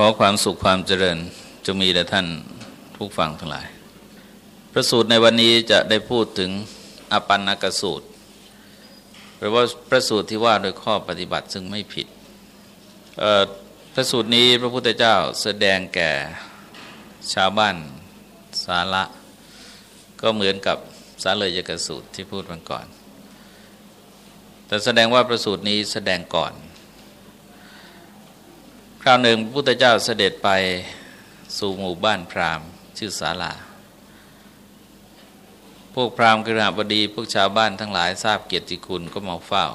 ขอความสุขความเจริญจะมีแด่ท่านผู้ฟังทั้งหลาย พระสูตรในวันนี้จะได้พูดถึงอปันนกสูตรหรือว่าพระสูตรที่ว่าโดยข้อปฏิบัติซึ่งไม่ผิดพระสูตรนี้พระพุทธเจ้าแสดงแก่ชาวบ้านสาระ ก็เหมือนกับสาเลยยกสูตรที่พูดมาก่อน แต่แสดงว่าประสูตรนี้แสดงก่อน คราวหนึ่งพระพุทธเจ้าเสด็จไปสู่หมู่บ้านพราหมณ์ ชื่อศาลา พวกพราหมณ์กระบดีพวกชาวบ้านทั้งหลายทราบเกียรติคุณก็มาเฝ้า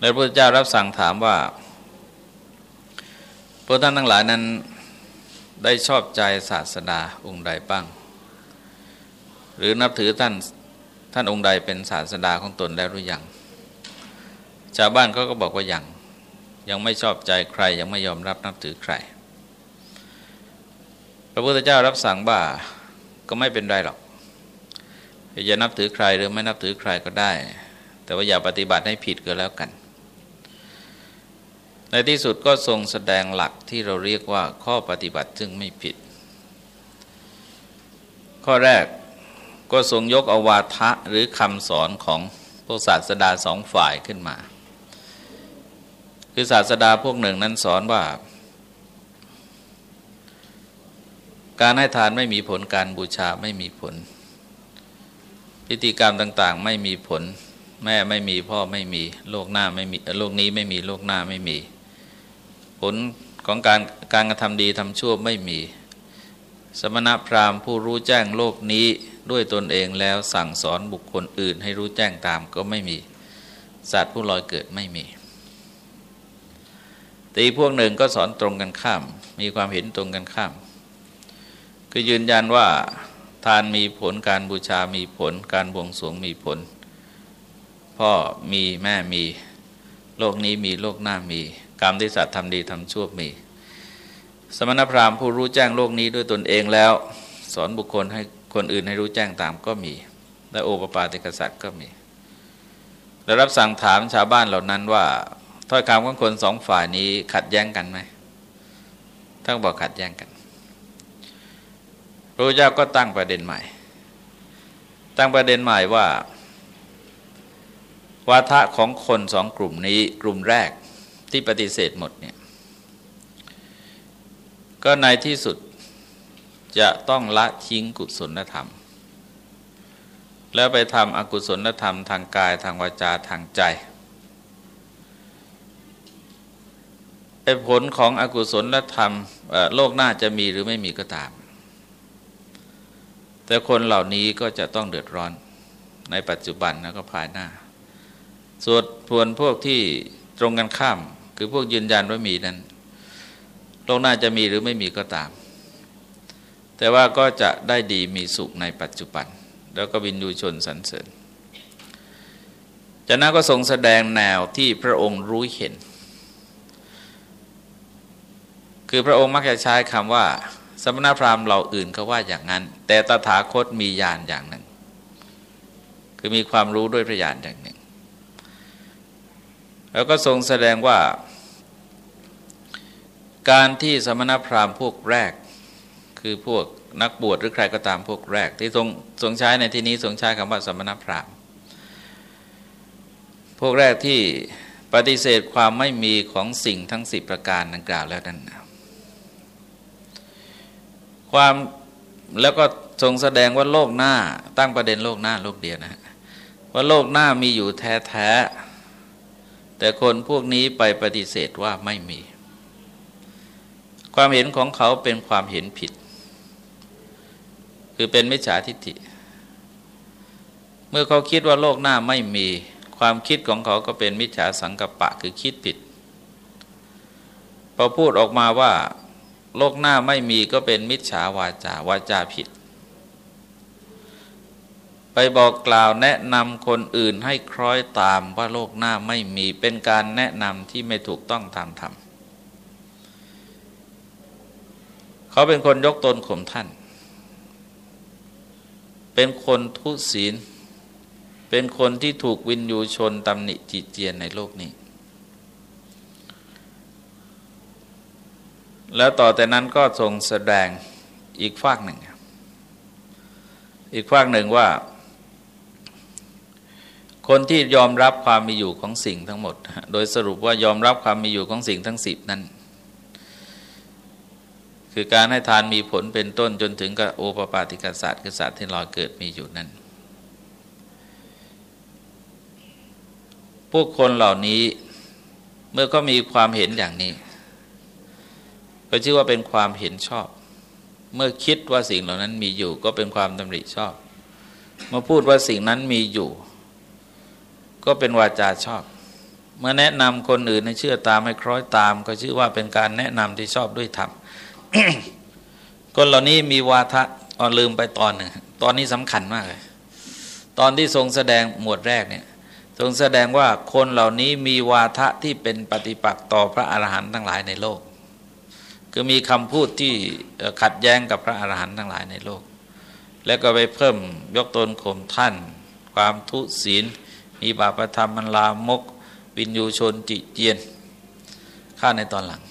แล้วพระพุทธเจ้ารับสั่งถามว่าพวกท่านทั้งหลายนั้นได้ชอบใจศาสดาองค์ใดบ้าง หรือนับถือท่านท่านองค์ใดเป็นศาสดาของตนแล้วหรือยังชาวบ้านเขาก็บอกว่ายัง ยังไม่ชอบใจใครยังไม่ยอมรับนับถือใคร พระพุทธเจ้ารับสั่งว่าก็ไม่เป็นไรหรอกจะนับถือใครหรือไม่นับถือใครก็ได้ แต่ว่าอย่าปฏิบัติให้ผิดก็แล้วกัน ในที่สุดก็ทรงแสดงหลักที่เราเรียกว่าข้อปฏิบัติซึ่งไม่ผิด ข้อแรกก็ทรงยกอวาทะหรือคำสอนของพวกศาสดาสองฝ่ายขึ้นมา คือศาสดาพวกหนึ่งนั้นสอนว่า การให้ทานไม่มีผลการบูชาไม่มีผล พิธีกรรมต่างๆ ไม่มีผล แม่ไม่มีพ่อไม่มีโลกหน้าไม่มีโลกนี้ไม่มีโลกหน้าไม่มี ผลของการการกระทำดีทำชั่วไม่มี สมณพราหมณ์ผู้รู้แจ้งโลกนี้ด้วยตนเองแล้วสั่งสอนบุคคลอื่น ให้รู้แจ้งตามก็ไม่มีสัตว์ผู้ลอยเกิดไม่มี ตีพวกหนึ่งก็สอนตรงกันข้าม มีความเห็นตรงกันข้าม คือยืนยันว่าทานมีผลการบูชามีผล การบวงสรวงมีผล พ่อมีแม่มี โลกนี้มีโลกหน้ามี กรรมที่สัตว์ทำดีทำชั่วมี สมณพราหมณ์ผู้รู้แจ้งโลกนี้ด้วยตนเองแล้ว สอนบุคคลให้คนอื่นให้รู้แจ้งตามก็มี และโอปปาติกษัตริย์ก็มี แล้วรับสั่งถามชาวบ้านเหล่านั้นว่า ถ้อยคำของคนสองฝ่ายนี้ขัดแย้งกันไหมท่านบอกขัดแย้งกันพระเจ้าก็ตั้งประเด็นใหม่ ตั้งประเด็นใหม่ว่า วาทะของคนสองกลุ่มนี้กลุ่มแรกที่ปฏิเสธหมดเนี่ยก็ในที่สุดจะต้องละทิ้งกุศลธรรม แล้วไปทำอกุศลธรรมทางกายทางวาจาทางใจ ไอ้ผลของอกุศลธรรมโลกหน้าจะมีหรือไม่มีก็ตาม แต่คนเหล่านี้ก็จะต้องเดือดร้อนในปัจจุบันแล้วก็ภายหน้า ส่วนพวนพวกที่ตรงกันข้าม คือพวกยืนยันว่ามีนั้น โลกหน้าจะมีหรือไม่มีก็ตาม แต่ว่าก็จะได้ดีมีสุขในปัจจุบัน แล้วก็บินดูชนสรรเสริญจากนั้นก็ทรงแสดงแนวที่พระองค์รู้เห็น คือพระองค์มักจะใช้คำว่า สมณพราหมณ์เราอื่นเขาว่าอย่างนั้น แต่ตถาคตมีญาณอย่างหนึ่ง คือมีความรู้ด้วยพระญาณอย่างหนึ่ง แล้วก็ทรงแสดงว่า การที่สมณพราหมณ์พวกแรก คือพวกนักบวชหรือใครก็ตามพวกแรก ที่ทรงทรงใช้ในที่นี้ทรงใช้คำว่าสมณพราหมณ์พวกแรกที่ปฏิเสธความไม่มีของสิ่งทั้งสิบประการดังกล่าวแล้วนั้น ความแล้วก็ทรงแสดงว่าโลกหน้า ตั้งประเด็นโลกหน้าโลกเดียวนะว่าโลกหน้ามีอยู่แท้แท้แต่คนพวกนี้ไปปฏิเสธว่าไม่มี ความเห็นของเขาเป็นความเห็นผิด คือเป็นมิจฉาทิฏฐิเมื่อเขาคิดว่าโลกหน้าไม่มี ความคิดของเขาก็เป็นมิจฉาสังกปะคือคิดผิดพอพูดออกมาว่า โลกหน้าไม่มีก็เป็นมิจฉาวาจาวาจาผิด ไปบอกกล่าวแนะนำคนอื่นให้คล้อยตามว่าโลกหน้าไม่มีเป็นการแนะนำที่ไม่ถูกต้องตามธรรมเขาเป็นคนยกตนข่มท่าน เป็นคนทุศีล เป็นคนที่ถูกวินยูชนตำหนิจีเจียนในโลกนี้ แล้วต่อแต่นั้นก็ทรงแสดงอีกฝากหนึ่ง อีกฝากหนึ่งว่า คนที่ยอมรับความมีอยู่ของสิ่งทั้งหมด โดยสรุปว่ายอมรับความมีอยู่ของสิ่งทั้งสิบนั้นคือการให้ทานมีผลเป็นต้นจนถึงกับโอปปาติกาศาสตร์คือศาสตร์ที่ลอยเกิดมีอยู่นั้น พวกคนเหล่านี้เมื่อก็มีความเห็นอย่างนี้ ก็ชื่อว่าเป็นความเห็นชอบ เมื่อคิดว่าสิ่งเหล่านั้นมีอยู่ ก็เป็นความดำริชอบ เมื่อพูดว่าสิ่งนั้นมีอยู่ ก็เป็นวาจาชอบ เมื่อแนะนำคนอื่นให้เชื่อตามให้คล้อยตาม ก็ชื่อว่าเป็นการแนะนำที่ชอบด้วยธรรมคนเหล่านี้มีวาทะอ่อนลืมไปตอนหนึ่งตอนนี้สำคัญมากเลย ตอนที่ทรงแสดงหมวดแรกเนี่ยทรงแสดงว่าคนเหล่านี้มีวาทะที่เป็นปฏิปักษ์ต่อพระอรหันต์ทั้งหลายในโลก คือมีคำพูดที่ขัดแย้งกับพระอรหันต์ทั้งหลายในโลก แล้วก็ไปเพิ่มยกตนข่มท่าน ความทุศีล มีบาปธรรมมันลามก วินยูชนจิเจียน ข้าในตอนหลัง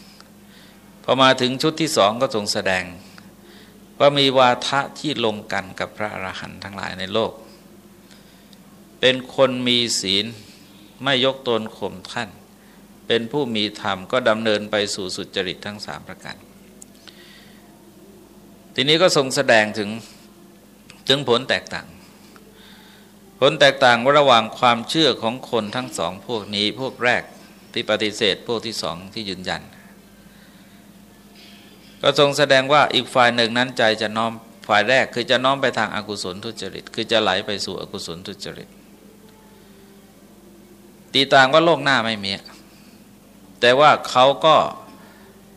พอมาถึงชุดที่สองก็ทรงแสดง ว่ามีวาทะที่ลงกันกับพระอรหันต์ทั้งหลายในโลก เป็นคนมีศีลไม่ยกตนข่มท่าน เป็นผู้มีธรรมก็ดำเนินไปสู่สุจริตทั้งสามประการ ทีนี้ก็ทรงแสดงถึงถึงผลแตกต่าง ผลแตกต่างระหว่างความเชื่อของคนทั้งสองพวกนี้พวกแรกที่ปฏิเสธพวกที่สองที่ยืนยัน ก็ทรงแสดงว่าอีกฝ่ายหนึ่งนั้นใจจะน้อมฝ่ายแรกคือจะน้อมไปทางอากุศลทุจริต คือจะไหลไปสู่อกุศลทุจริตตีต่างว่าโลกหน้าไม่มี แต่ว่าเขาก็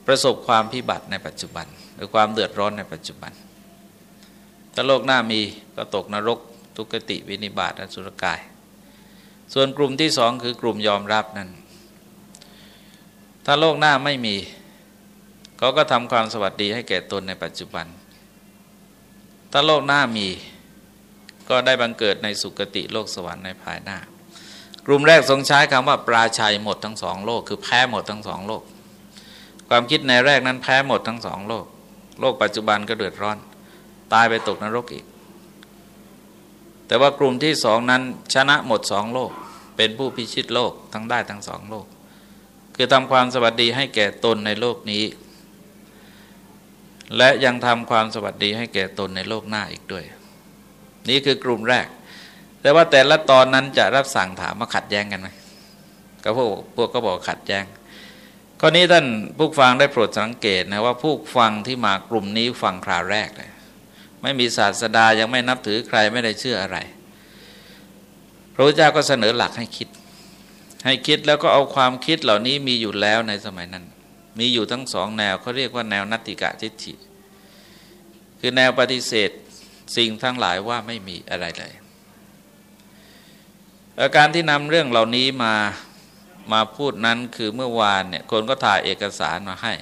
ประสบความพิบัติในปัจจุบัน หรือความเดือดร้อนในปัจจุบัน ถ้าโลกหน้ามีก็ตกนรกทุกติวินิบาตอสุรกาย ส่วนกลุ่มที่สองคือกลุ่มยอมรับนั้น ถ้าโลกหน้าไม่มี เขาก็ทำความสวัสดีให้แก่ตนในปัจจุบัน ถ้าโลกหน้ามีก็ได้บังเกิดในสุคติโลกสวรรค์ในภายหน้า กลุ่มแรกทรงใช้คำว่าปราชัยหมดทั้งสองโลก คือแพ้หมดทั้งสองโลก ความคิดในแรกนั้นแพ้หมดทั้งสองโลก โลกปัจจุบันก็เดือดร้อน ตายไปตกนรกอีก แต่ว่ากลุ่มที่สองนั้นชนะหมดสองโลก เป็นผู้พิชิตโลกทั้งได้ทั้งสองโลก คือทำความสวัสดีให้แก่ตนในโลกนี้ และยังทำความสวัสดีให้แก่ตนในโลกหน้าอีกด้วย นี่คือกลุ่มแรก แต่ว่าแต่ละตอนนั้นจะรับสั่งถามมาขัดแย้งกันไหมก็พวกพวกก็บอกขัดแย้งข้อนี้ท่านผู้ฟังได้โปรดสังเกตนะว่าผู้ฟังที่มากลุ่มนี้ฟังคราวแรกเลยไม่มีศาสดายังไม่นับถือใครไม่ได้เชื่ออะไร พระพุทธเจ้าก็เสนอหลักให้คิด ให้คิดแล้วก็เอาความคิดเหล่านี้มีอยู่แล้วในสมัยนั้น มีอยู่ทั้งสองแนวเขาเรียกว่าแนวนัตติกะทิฏฐิคือแนวปฏิเสธสิ่งทั้งหลายว่าไม่มีอะไรเลย อาการที่นำเรื่องเหล่านี้มามาพูดนั้นคือเมื่อวานเนี่ยคนก็ถ่ายเอกสารมาให้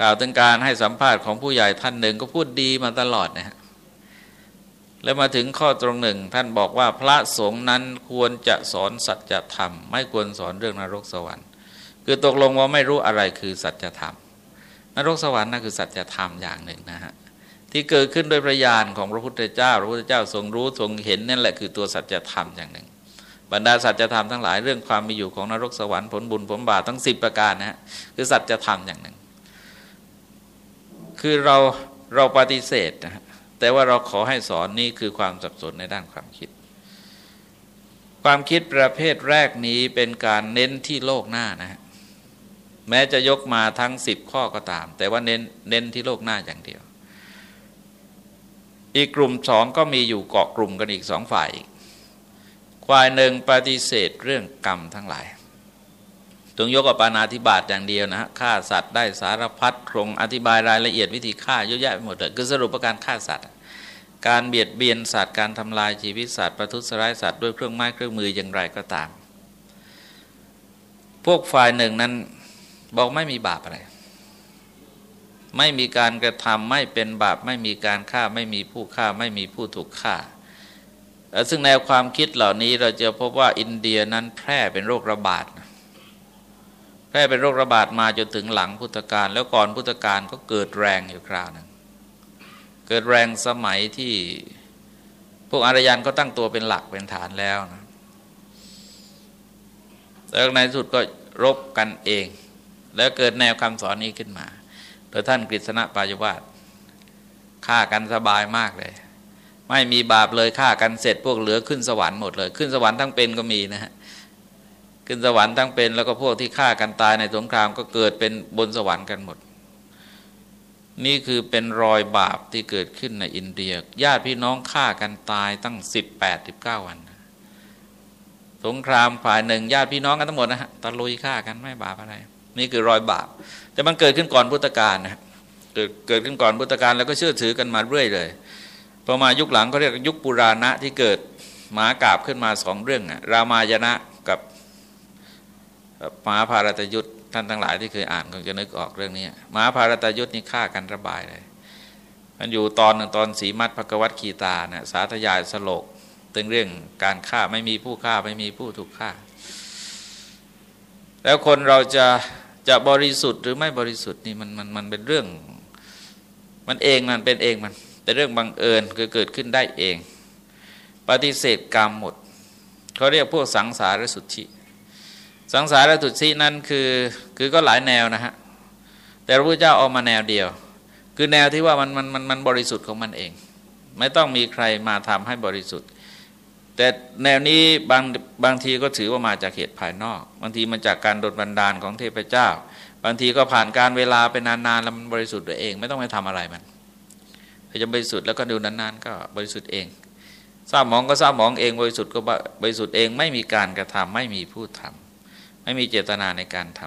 กล่าวถึงการให้สัมภาษณ์ของผู้ใหญ่ท่านหนึ่งก็พูดดีมาตลอดนะฮะแล้วมาถึงข้อตรงหนึ่ง ท่านบอกว่าพระสงฆ์นั้นควรจะสอนสัจธรรม ไม่ควรสอนเรื่องนรกสวรรค์ คือตกลงว่าไม่รู้อะไรคือสัจธรรมนรกสวรรค์นั่นคือสัจธรรมอย่างหนึ่งนะฮะ ที่เกิดขึ้นโดยประยานของพระพุทธเจ้า พระพุทธเจ้าทรงรู้ทรงเห็นนั่นแหละคือตัวสัจธรรมอย่างหนึ่ง บรรดาสัจธรรมทั้งหลายเรื่องความมีอยู่ของนรกสวรรค์ผลบุญผลบาปทั้งสิบประการนะฮะคือสัจธรรมอย่างหนึ่ง คือเราเราปฏิเสธนะฮะแต่ว่าเราขอให้สอนนี่คือความสับสนในด้านความคิด ความคิดประเภทแรกนี้เป็นการเน้นที่โลกหน้านะฮะแม้จะยกมาทั้งสิบข้อก็ตาม แต่ว่าเน้นเน้นที่โลกหน้าอย่างเดียว อีกกลุ่มสองก็มีอยู่เกาะกลุ่มกันอีกสองฝ่ายฝ่ายหนึ่งปฏิเสธเรื่องกรรมทั้งหลายตรงยกกับปานาธิบาตอย่างเดียวนะฮะฆ่าสัตว์ได้สารพัดครงอธิบายรายละเอียดวิธีฆ่าเยอะแยะไปหมดเลยคือสรุปประการฆ่าสัตว์ การเบียดเบียนสัตว์การทำลายชีวิตสัตว์ประทุษร้ายสัตว์ด้วยเครื่องไม้เครื่องมืออย่างไรก็ตาม พวกฝ่ายหนึ่งนั้นบอกไม่มีบาปอะไร ไม่มีการกระทำไม่เป็นบาป ไม่มีการฆ่าไม่มีผู้ฆ่าไม่มีผู้ถูกฆ่า ซึ่งแนวความคิดเหล่านี้เราจะพบว่าอินเดียนั้นแพร่เป็นโรคระบาด แพร่เป็นโรคระบาดมาจนถึงหลังพุทธกาลแล้วก่อนพุทธกาลก็เกิดแรงอยู่คราวหนึ่งเกิดแรงสมัยที่พวกอารยันก็ตั้งตัวเป็นหลักเป็นฐานแล้วนะแล้วในสุดก็รบกันเอง แล้วเกิดแนวคำสอนนี้ขึ้นมา โดยท่านกฤษณะปายวาสฆ่ากันสบายมากเลย ไม่มีบาปเลยฆ่ากันเสร็จพวกเหลือขึ้นสวรรค์หมดเลย ขึ้นสวรรค์ทั้งเป็นก็มีนะฮะขึ้นสวรรค์ทั้งเป็นแล้วก็พวกที่ฆ่ากันตายในสงครามก็เกิดเป็นบนสวรรค์กันหมด นี่คือเป็นรอยบาปที่เกิดขึ้นในอินเดีย ญาติพี่น้องฆ่ากันตายตั้งสิบแปดสิบเก้าวัน สงครามฝ่ายหนึ่ง ญาติพี่น้องกันทั้งหมดนะฮะตะลุยฆ่ากันไม่บาปอะไร นี่คือรอยบาป แต่มันเกิดขึ้นก่อนพุทธกาลนะเกิดเกิดขึ้นก่อนพุทธกาลแล้วก็เชื่อถือกันมาเรื่อยเลยพอมายุคหลังเขาเรียกยุคปุราณะที่เกิดหมากาบขึ้นมาสองเรื่องอะรามายณะกับมหาภารตยุทธ์ท่านทั้งหลายที่เคยอ่านคงจะนึกออกเรื่องนี้มหาภารตยุทธ์นี่ฆ่ากันระบายเลย มันอยู่ตอนหนึ่งตอนสีมัดพกวัตคีตาเนะสาธยายสโลกตึงเรื่องการฆ่าไม่มีผู้ฆ่าไม่มีผู้ถูกฆ่า แล้วคนเราจะ จะบริสุทธิ์หรือไม่บริสุทธิ์นี่มันมันมันเป็นเรื่อง มันเองมันเป็นเองมัน เป็นเรื่องบังเอิญคือเกิดขึ้นได้เอง ปฏิเสธกรรมหมดเขาเรียกพวกสังสารสุทธิสังสารสุทธินั้นคือคือก็หลายแนวนะฮะแต่พระพุทธเจ้าเอามาแนวเดียว คือแนวที่ว่ามันมันมันมันบริสุทธิ์ของมันเอง ไม่ต้องมีใครมาทำให้บริสุทธิ์ แต่แนวนี้บางบางทีก็ถือว่ามาจากเหตุภายนอก บางทีมาจากการดดบันดาลของเทพเจ้า บางทีก็ผ่านการเวลาไปนานๆแล้วมันบริสุทธิ์ตัวเอง ไม่ต้องไปทำอะไรมันจะบริสุทธิ์แล้วก็ดูนานๆ ก็บริสุทธิ์เองทราบมองก็ทราบมองเองบริสุทธิ์ก็บริสุทธิ์เองไม่มีการกระทำไม่มีผู้ทำไม่มีเจตนาในการท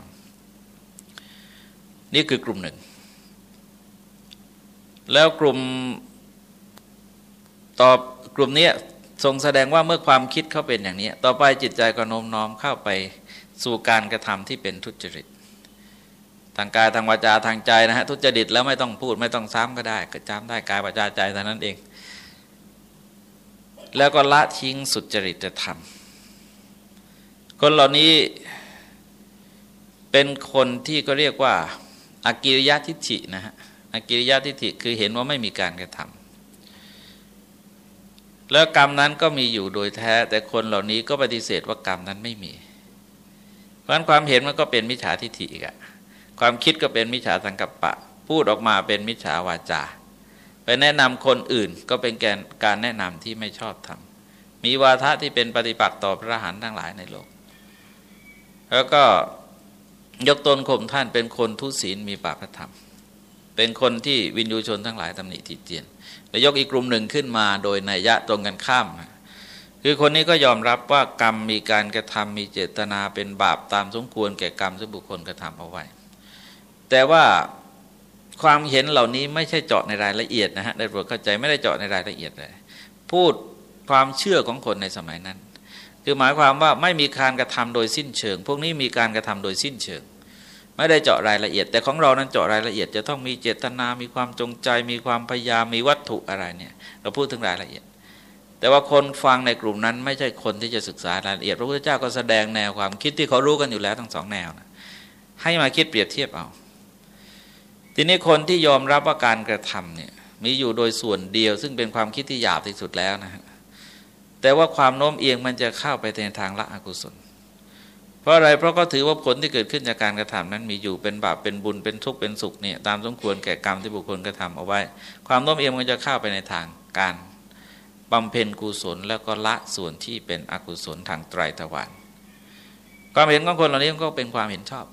ำนี่คือกลุ่มหนึ่ง แล้วกลุ่มตอบกลุ่มนี้ ทรงแสดงว่าเมื่อความคิดเขาเป็นอย่างนี้ ต่อไปจิตใจก็โน้มน้อมเข้าไปสู่การกระทำที่เป็นทุจริต ทางกายทางวาจาทางใจนะฮะทุจริตแล้วไม่ต้องพูดไม่ต้องซ้ำก็ได้ก็จำได้กายวาจาใจเท่านั้นเอง แล้วก็ละทิ้งสุจริตธรรม คนเหล่านี้เป็นคนที่ก็เรียกว่าอากิริยะทิฏฐินะฮะอากิริยะทิฏฐิคือเห็นว่าไม่มีการกระทำ แล้วกรรมนั้นก็มีอยู่โดยแท้ แต่คนเหล่านี้ก็ปฏิเสธว่ากรรมนั้นไม่มี เพราะนั้นความเห็นมันก็เป็นมิจฉาทิฏฐิอีกอะความคิดก็เป็นมิจฉาสังกัปปะ พูดออกมาเป็นมิจฉาวาจา ไปแนะนำคนอื่นก็เป็นการแนะนำที่ไม่ชอบทำมีวาทะที่เป็นปฏิปักษ์ต่อพระหันทั้งหลายในโลก แล้วก็ยกตนข่มท่านเป็นคนทุศีลมีปาพธรรม เป็นคนที่วินยูชนทั้งหลายตำหนิติเตียน แล้วยกอีกกลุ่มหนึ่งขึ้นมาโดยนัยยะตรงกันข้าม คือคนนี้ก็ยอมรับว่ากรรมมีการกระทำมีเจตนาเป็นบาปตามสมควรแก่กรรมที่บุคคลกระทำเอาไว้ แต่ว่าความเห็นเหล่านี้ไม่ใช่เจาะในรายละเอียดนะฮะได้โปรดเข้าใจไม่ได้เจาะในรายละเอียดเลย พูดความเชื่อของคนในสมัยนั้น คือหมายความว่าไม่มีการกระทำโดยสิ้นเชิง พวกนี้มีการกระทำโดยสิ้นเชิง ไม่ได้เจาะรายละเอียด แต่ของเรานั้นเจาะรายละเอียด จะต้องมีเจตนา มีความจงใจ มีความพยายามมีวัตถุอะไรเนี่ย เราพูดถึงรายละเอียด แต่ว่าคนฟังในกลุ่มนั้นไม่ใช่คนที่จะศึกษารายละเอียด พระพุทธเจ้าก็แสดงแนวความคิดที่เขารู้กันอยู่แล้วทั้งสองแนวนะให้มาคิดเปรียบเทียบเอา ทีนี้คนที่ยอมรับว่าการกระทำเนี่ยมีอยู่โดยส่วนเดียว ซึ่งเป็นความคิดที่หยาบที่สุดแล้วนะฮะแต่ว่าความโน้มเอียงมันจะเข้าไปในทางละอกุศล เพราะอะไรเพราะก็ถือว่าผลที่เกิดขึ้นจากการกระทำนั้นมีอยู่เป็นบาปเป็นบุญเป็นทุกข์เป็นสุขเนี่ยตามสมควรแก่กรรมที่บุคคลกระทำเอาไว้ ความโน้มเอียงมันจะเข้าไปในทางการบำเพ็ญกุศลแล้วก็ละส่วนที่เป็นอกุศลทางไตรทวารความเห็นของคนเหล่านี้ก็เป็นความเห็นชอบ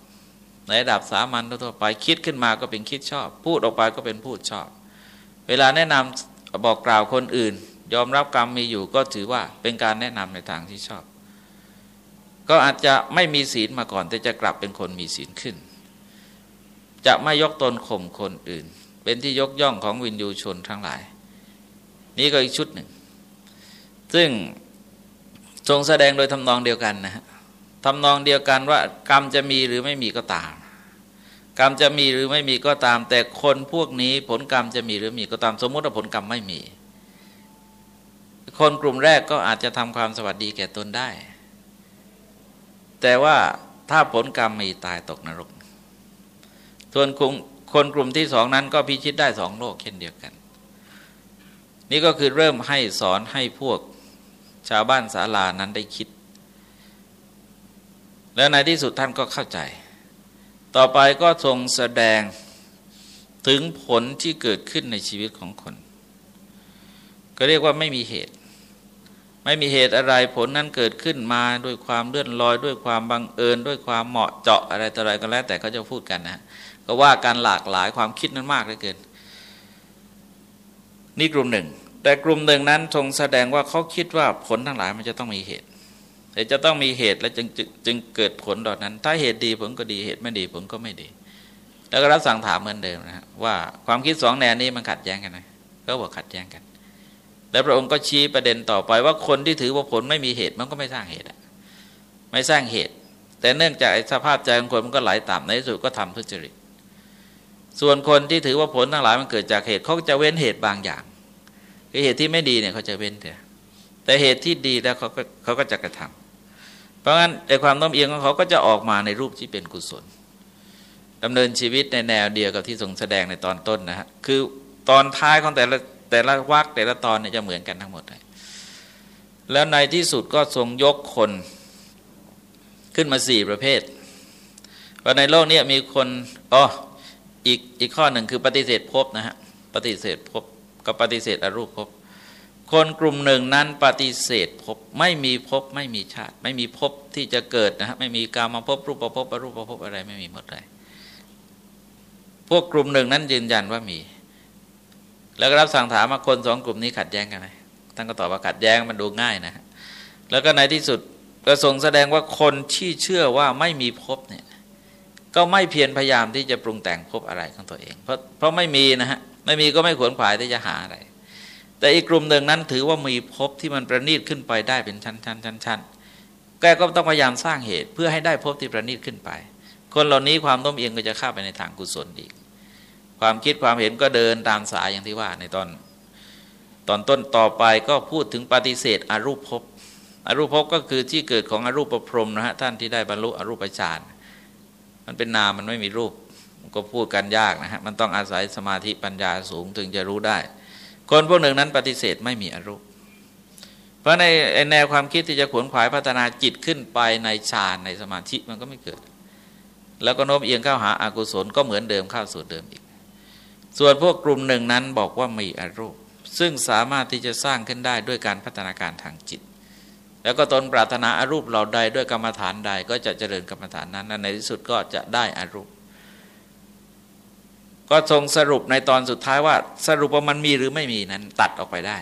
ในระดับสามัญทั่วไปคิดขึ้นมาก็เป็นคิดชอบ พูดออกไปก็เป็นพูดชอบ เวลาแนะนำบอกกล่าวคนอื่น ยอมรับกรรมมีอยู่ก็ถือว่าเป็นการแนะนำในทางที่ชอบ ก็อาจจะไม่มีศีลมาก่อน แต่จะกลับเป็นคนมีศีลขึ้น จะไม่ยกตนข่มคนอื่น เป็นที่ยกย่องของวินยูชนทั้งหลาย นี่ก็อีกชุดหนึ่ง ซึ่งทรงแสดงโดยทำนองเดียวกันนะฮะทำนองเดียวกันว่ากรรมจะมีหรือไม่มีก็ตาม กรรมจะมีหรือไม่มีก็ตาม แต่คนพวกนี้ผลกรรมจะมีหรือมีก็ตาม สมมติว่าผลกรรมไม่มี คนกลุ่มแรกก็อาจจะทำความสวัสดีแก่ตนได้ แต่ว่าถ้าผลกรรมมีตายตกนรก ส่วนคนกลุ่มที่สองนั้นก็พิชิตได้สองโลกเช่นเดียวกัน นี่ก็คือเริ่มให้สอนให้พวกชาวบ้านศาลานั้นได้คิด แล้วในที่สุดท่านก็เข้าใจ ต่อไปก็ทรงแสดงถึงผลที่เกิดขึ้นในชีวิตของคน ก็เรียกว่าไม่มีเหตุ ไม่มีเหตุอะไรผลนั้นเกิดขึ้นมาด้วยความเลื่อนลอย ด้วยความบังเอิญ ด้วยความเหมาะเจาะอะไรต่ออะไรก็แล้ว แต่เขาจะพูดกันนะก็ว่าการหลากหลายความคิดนั้นมากเหลือเกิน นี่กลุ่มหนึ่ง แต่กลุ่มหนึ่งนั้นทรงแสดงว่าเขาคิดว่าผลทั้งหลายมันจะต้องมีเหตุแต่จะต้องมีเหตุและจึงจึงเกิดผลดอกนั้น ถ้าเหตุดีผลก็ดีเหตุไม่ดีผลก็ไม่ดี แล้วก็รับสั่งถามเหมือนเดิมนะว่าความคิดสองแนวนี้มันขัดแย้งกันไหมก็บอกขัดแย้งกัน แล้วพระองค์ก็ชี้ประเด็นต่อไปว่าคนที่ถือว่าผลไม่มีเหตุมันก็ไม่สร้างเหตุไม่สร้างเหตุ แต่เนื่องจากสภาพใจของคนมันก็ไหลต่ำในที่สุดก็ทำทุจริต ส่วนคนที่ถือว่าผลทั้งหลายมันเกิดจากเหตุเขาจะเว้นเหตุบางอย่างคือเหตุที่ไม่ดีเนี่ยเขาจะเว้นเถอะแต่เหตุที่ดีแล้วเขาก็เขาก็จะกระทำเพราะงั้นในความน้มเอียงของเขาก็จะออกมาในรูปที่เป็นกุศลดำเนินชีวิตในแนวเดียวกับที่ทรงแสดงในตอนต้นนะฮะคือตอนท้ายของแต่ละ แต่ละวักแต่ละตอนเนี่ยจะเหมือนกันทั้งหมดเลยแล้วในที่สุดก็ทรงยกคนขึ้นมาสี่ประเภท ว่าในโลกนี้มีคนอ๋ออีกอีกข้อหนึ่งคือปฏิเสธภพนะฮะปฏิเสธภพกับปฏิเสธอรูปภพคนกลุ่มหนึ่งนั้นปฏิเสธภพไม่มีภพไม่มีชาติ ไม่มีภพที่จะเกิดนะฮะไม่มีการมาภพรูปภพอรูปภพอะไรไม่มีหมดเลยพวกกลุ่มหนึ่งนั้นยืนยันว่ามี แล้วก็รับสั่งถามว่าคนสองกลุ่มนี้ขัดแย้งกันไหมท่านก็ตอบว่าขัดแย้งมันดูง่ายนะ แล้วก็ในที่สุดก็ทรงแสดงว่าคนที่เชื่อว่าไม่มีภพเนี่ยก็ไม่เพียรพยายามที่จะปรุงแต่งภพอะไรของตัวเอง เพราะเพราะไม่มีนะฮะไม่มีก็ไม่ขวนขวายที่จะหาอะไร แต่อีกกลุ่มหนึ่งนั้นถือว่ามีภพที่มันประณีตขึ้นไปได้เป็นชั้นชั้นชั้นชั้นแกก็ต้องพยายามสร้างเหตุเพื่อให้ได้ภพที่ประณีตขึ้นไป คนเหล่านี้ความโน้มเอียงก็จะเข้าไปในทางกุศลอีก ความคิดความเห็นก็เดินตามสายอย่างที่ว่าในตอนตอนต้นต่อไปก็พูดถึงปฏิเสธอรูปภพอรูปภพก็คือที่เกิดของอรูปประพรมนะฮะท่านที่ได้บรรลุอรูปฌานมันเป็นนามมันไม่มีรูปก็พูดกันยากนะฮะมันต้องอาศัยสมาธิปัญญาสูงถึงจะรู้ได้ คนพวกหนึ่งนั้นปฏิเสธไม่มีอรูป เพราะในแนวความคิดที่จะขวนขวายพัฒนาจิตขึ้นไปในฌานในสมาธิมันก็ไม่เกิด แล้วก็โน้มเอียงเข้าหาอากุศลก็เหมือนเดิมเข้าสู่เดิมอีก ส่วนพวกกลุ่มหนึ่งนั้นบอกว่ามีอรูป ซึ่งสามารถที่จะสร้างขึ้นได้ด้วยการพัฒนาการทางจิต แล้วก็ตนปรารถนาอารูปเราใดด้วยกรรมฐานใดก็จะเจริญกรรมฐานนั้น ในที่สุดก็จะได้อารูป ก็ทรงสรุปในตอนสุดท้ายว่าสรุปว่ามันมีหรือไม่มีนั้นตัดออกไปได้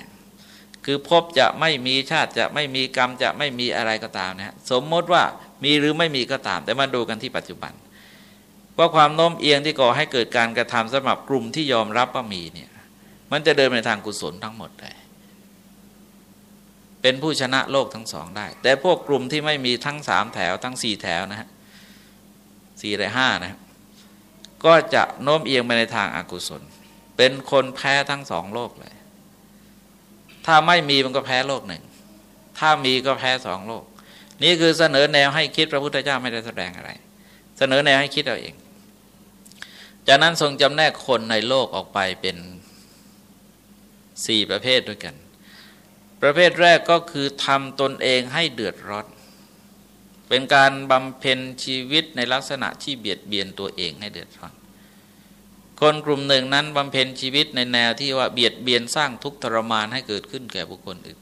คือพบจะไม่มีชาติจะไม่มีกรรมจะไม่มีอะไรก็ตามนะสมมติว่ามีหรือไม่มีก็ตาม แต่มาดูกันที่ปัจจุบัน ว่าความโน้มเอียงที่ก่อให้เกิดการกระทำสำหรับกลุ่มที่ยอมรับว่ามีเนี่ย มันจะเดินในทางกุศลทั้งหมดเลยเป็นผู้ชนะโลกทั้งสองได้ แต่พวกกลุ่มที่ไม่มีทั้งสามแถวทั้งสี่แถวนะฮะสี่หรือห้านะก็จะโน้มเอียงไปในทางอากุศล เป็นคนแพ้ทั้งสองโลกเลย ถ้าไม่มีมันก็แพ้โลกหนึ่ง ถ้ามีก็แพ้สองโลก นี่คือเสนอแนวให้คิดพระพุทธเจ้าไม่ได้แสดงอะไร เสนอแนวให้คิดเอาเอง จากนั้นทรงจำแนกคนในโลกออกไปเป็นสี่ประเภทด้วยกัน ประเภทแรกก็คือทำตนเองให้เดือดร้อน เป็นการบำเพ็ญชีวิตในลักษณะที่เบียดเบียนตัวเองให้เดือดร้อน คนกลุ่มหนึ่งนั้นบำเพ็ญชีวิตในแนวที่ว่าเบียดเบียนสร้างทุกข์ทรมานให้เกิดขึ้นแก่บุคคลอื่น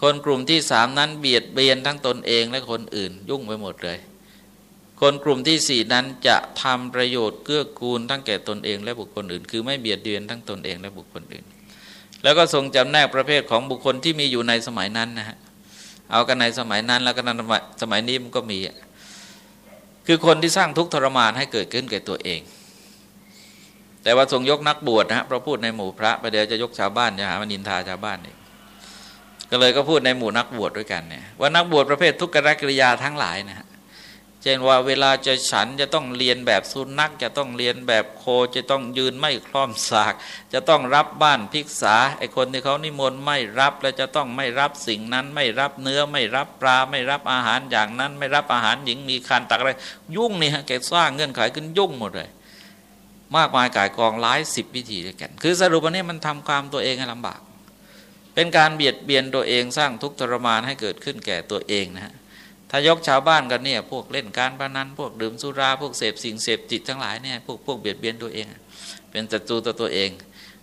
คนกลุ่มที่สามนั้นเบียดเบียนทั้งตนเองและคนอื่น ยุ่งไปหมดเลย คนกลุ่มที่สี่นั้นจะทำประโยชน์เกื้อกูลทั้งแก่ตนเองและบุคคลอื่น คือไม่เบียดเบียนทั้งตนเองและบุคคลอื่น แล้วก็ทรงจำแนกประเภทของบุคคลที่มีอยู่ในสมัยนั้นนะฮะเอากันในสมัยนั้นแล้วก็ในสมัยนี้มันก็มี คือคนที่สร้างทุกข์ทรมานให้เกิดขึ้นแก่ตัวเอง แต่ว่าทรงยกนักบวชนะฮะเพราะพูดในหมู่พระประเดี๋ยวจะยกชาวบ้านจะหามานินทาชาวบ้านเองก็เลยก็พูดในหมู่นักบวชดด้วยกันเนี่ยว่านักบวชประเภททุกขกิริยาทั้งหลายนะฮะ เช่นว่าเวลาจะฉันจะต้องเรียนแบบสุนัขจะต้องเรียนแบบโคจะต้องยืนไม่คล่อมสาก จะต้องรับบ้านพิกษาไอคนที่เขานิมนต์ไม่รับและจะต้องไม่รับสิ่งนั้น ไม่รับเนื้อไม่รับปลาไม่รับอาหารอย่างนั้น ไม่รับอาหารหญิงมีคันตักอะไรยุ่งนี่ฮะแกสร้างเงื่อนไขขึ้นยุ่งหมดเลย มากมายกายกองหลายสิบวิธีด้วยกัน คือสรุปวันนี้มันทำความตัวเองให้ลำบาก เป็นการเบียดเบียนตัวเองสร้างทุกข์ทรมานให้เกิดขึ้นแก่ตัวเองนะฮะ ถ้ายกชาวบ้านกันเนี่ยพวกเล่นการพนันพวกดื่มสุราพวกเสพสิ่งเสพจิตทั้งหลายเนี่ยพวกพวกเบียดเบียนตัวเอง เป็นศัตรูต่อตัวเอง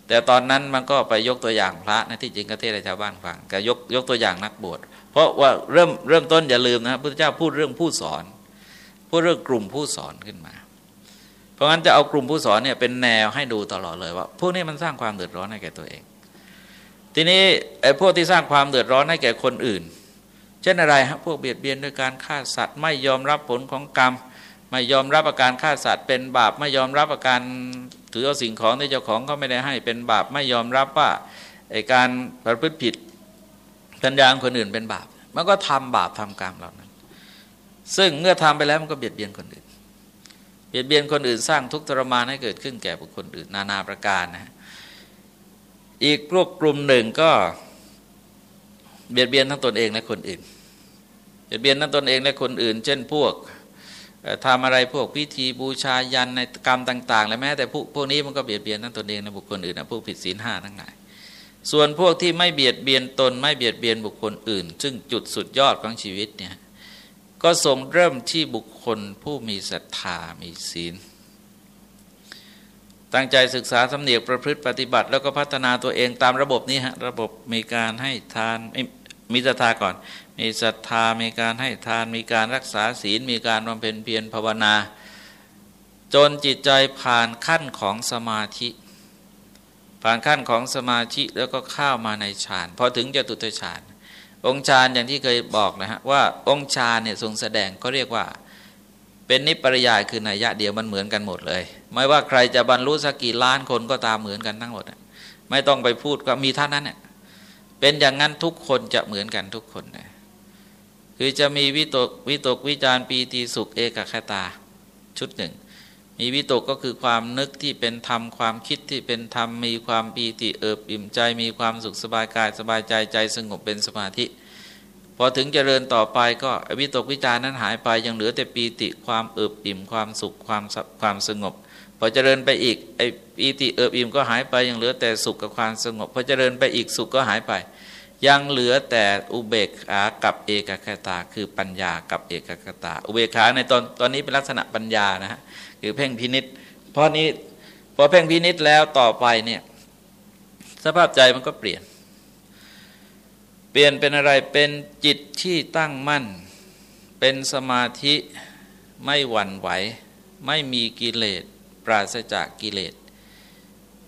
แต่ตอนนั้นมันก็ไปยกตัวอย่างพระนะที่จริงก็เทศให้ชาวบ้านฟังก็ยกยกตัวอย่างนักบวชเพราะว่าเริ่มเริ่มต้นอย่าลืมนะพระเจ้าพูดเรื่องผู้สอนพูดเรื่องกลุ่มผู้สอนขึ้นมา เพราะงั้นจะเอากลุ่มผู้สอนเนี่ยเป็นแนวให้ดูตลอดเลยว่าพวกนี้มันสร้างความเดือดร้อนให้แก่ตัวเอง ทีนี้ไอ้พวกที่สร้างความเดือดร้อนให้แก่คนอื่น ช่นอะไรฮะพวกเบียดเบียนด้วยการฆ่าสัตว์ ไม่ยอมรับผลของกรรม ไม่ยอมรับอาการฆ่าสัตว์ เป็นบาปไม่ยอมรับอาการถือเอาสิ่งของที่เจ้าของเขาไม่ได้ให้เป็นบาปไม่ยอมรับว่าไอการประพฤติผิดสัญญาคนอื่นเป็นบาป มันก็ทำบาปทำกรรมเหล่านั้น ซึ่งเมื่อทำไปแล้วมันก็เบียดเบียนคนอื่น เบียดเบียนคนอื่นสร้างทุกข์ทรมานให้เกิดขึ้นแก่บุคคลอื่นนานาประการนะอีกพวกกลุ่มหนึ่งก็เบียดเบียนทั้งตนเองและคนอื่น เบียดเบียนทั้งตนเองและคนอื่น เช่นพวกทำอะไรพวกพิธีบูชายันในกรรมต่าง ๆ และแม้แต่พวกพวกนี้มันก็เบียดเบียนทั้งตนเองและบุคคลอื่นนะพวกผิดศีลห้าทั้งหลายส่วนพวกที่ไม่เบียดเบียนตนไม่เบียดเบียนบุคคลอื่น ซึ่งจุดสุดยอดของชีวิตเนี่ยก็ทรงเริ่มที่บุคคลผู้มีศรัทธามีศีล ตั้งใจศึกษาสำเนียกประพฤติปฏิบัติ แล้วก็พัฒนาตัวเองตามระบบนี้ฮะระบบมีการให้ทาน มีศรัทธาก่อน มีศรัทธามีการให้ทานมีการรักษาศีล มีการบำเพ็ญเพียรภาวนา จนจิตใจผ่านขั้นของสมาธิ ผ่านขั้นของสมาธิแล้วก็เข้ามาในฌานพอถึงจะตุตฌานองค์ฌานอย่างที่เคยบอกนะฮะว่าองค์ฌานเนี่ยทรงแสดงก็เรียกว่าเป็นนิปริยายคือนัยยะเดียวมันเหมือนกันหมดเลย ไม่ว่าใครจะบรรลุสักกี่ล้านคนก็ตามเหมือนกันทั้งหมด ไม่ต้องไปพูดก็มีท่านนั้นเนี่ย เป็นอย่างนั้นทุกคนจะเหมือนกันทุกคนนะคือจะมีวิตกวิตกวิจารปีติสุขเอกคตาชุดหนึ่ง มีวิตกก็คือความนึกที่เป็นธรรมความคิดที่เป็นธรรมมีความปีติเอิบอิ่มใจ มีความสุขสบายกายสบายใจใจสงบเป็นสมาธิพอถึงเจริญต่อไปก็วิตกวิจารนั้นหายไปยังเหลือแต่ปีติความเอิบอิ่มความสุขความความสงบ พอเจริญไปอีกไอ้ปีติเอิบอิ่มก็หายไปยังเหลือแต่สุขกับความสงบพอเจริญไปอีกสุขก็หายไป ยังเหลือแต่อุเบกขากับเอกคตา คือปัญญากับเอกคตา อุเบกขาในตอนตอนนี้เป็นลักษณะปัญญานะฮะคือเพ่งพินิษเพราะนี้พอเพ่งพินิษแล้วต่อไปเนี่ยสภาพใจมันก็เปลี่ยน เปลี่ยนเป็นอะไรเป็นจิตที่ตั้งมั่น เป็นสมาธิไม่หวั่นไหว ไม่มีกิเลส ปราศจากกิเลส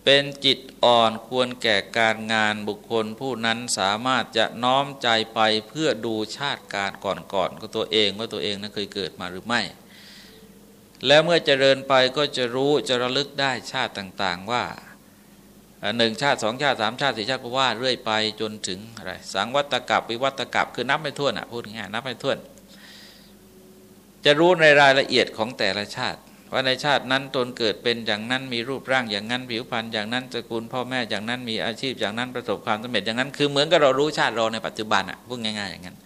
เป็นจิตอ่อนควรแก่การงานบุคคลผู้นั้นสามารถจะน้อมใจไปเพื่อดูชาติการก่อนๆก็ตัวเองว่าตัวเองนั้นเคยเกิดมาหรือไม่ แล้วเมื่อเจริญไปก็จะรู้จะระลึกได้ชาติต่างๆว่าหนึ่งชาติสองชาติสามชาติสี่ชาติก็ว่าเรื่อยไปจนถึงอะไรสังวัตกับวิวัตกับคือนับไม่ถ้วนอะพูดง่ายนับไม่ถ้วน จะรู้ในรายละเอียดของแต่ละชาติ ว่าในชาตินั้นตนเกิดเป็นอย่างนั้นมีรูปร่างอย่างนั้นผิวพรรณอย่างนั้นสกุลพ่อแม่อย่างนั้นมีอาชีพอย่างนั้นประสบความสำเร็จอย่างนั้น คือเหมือนกับเรารู้ชาติเราในปัจจุบันอะพูดง่ายๆอย่างนั้น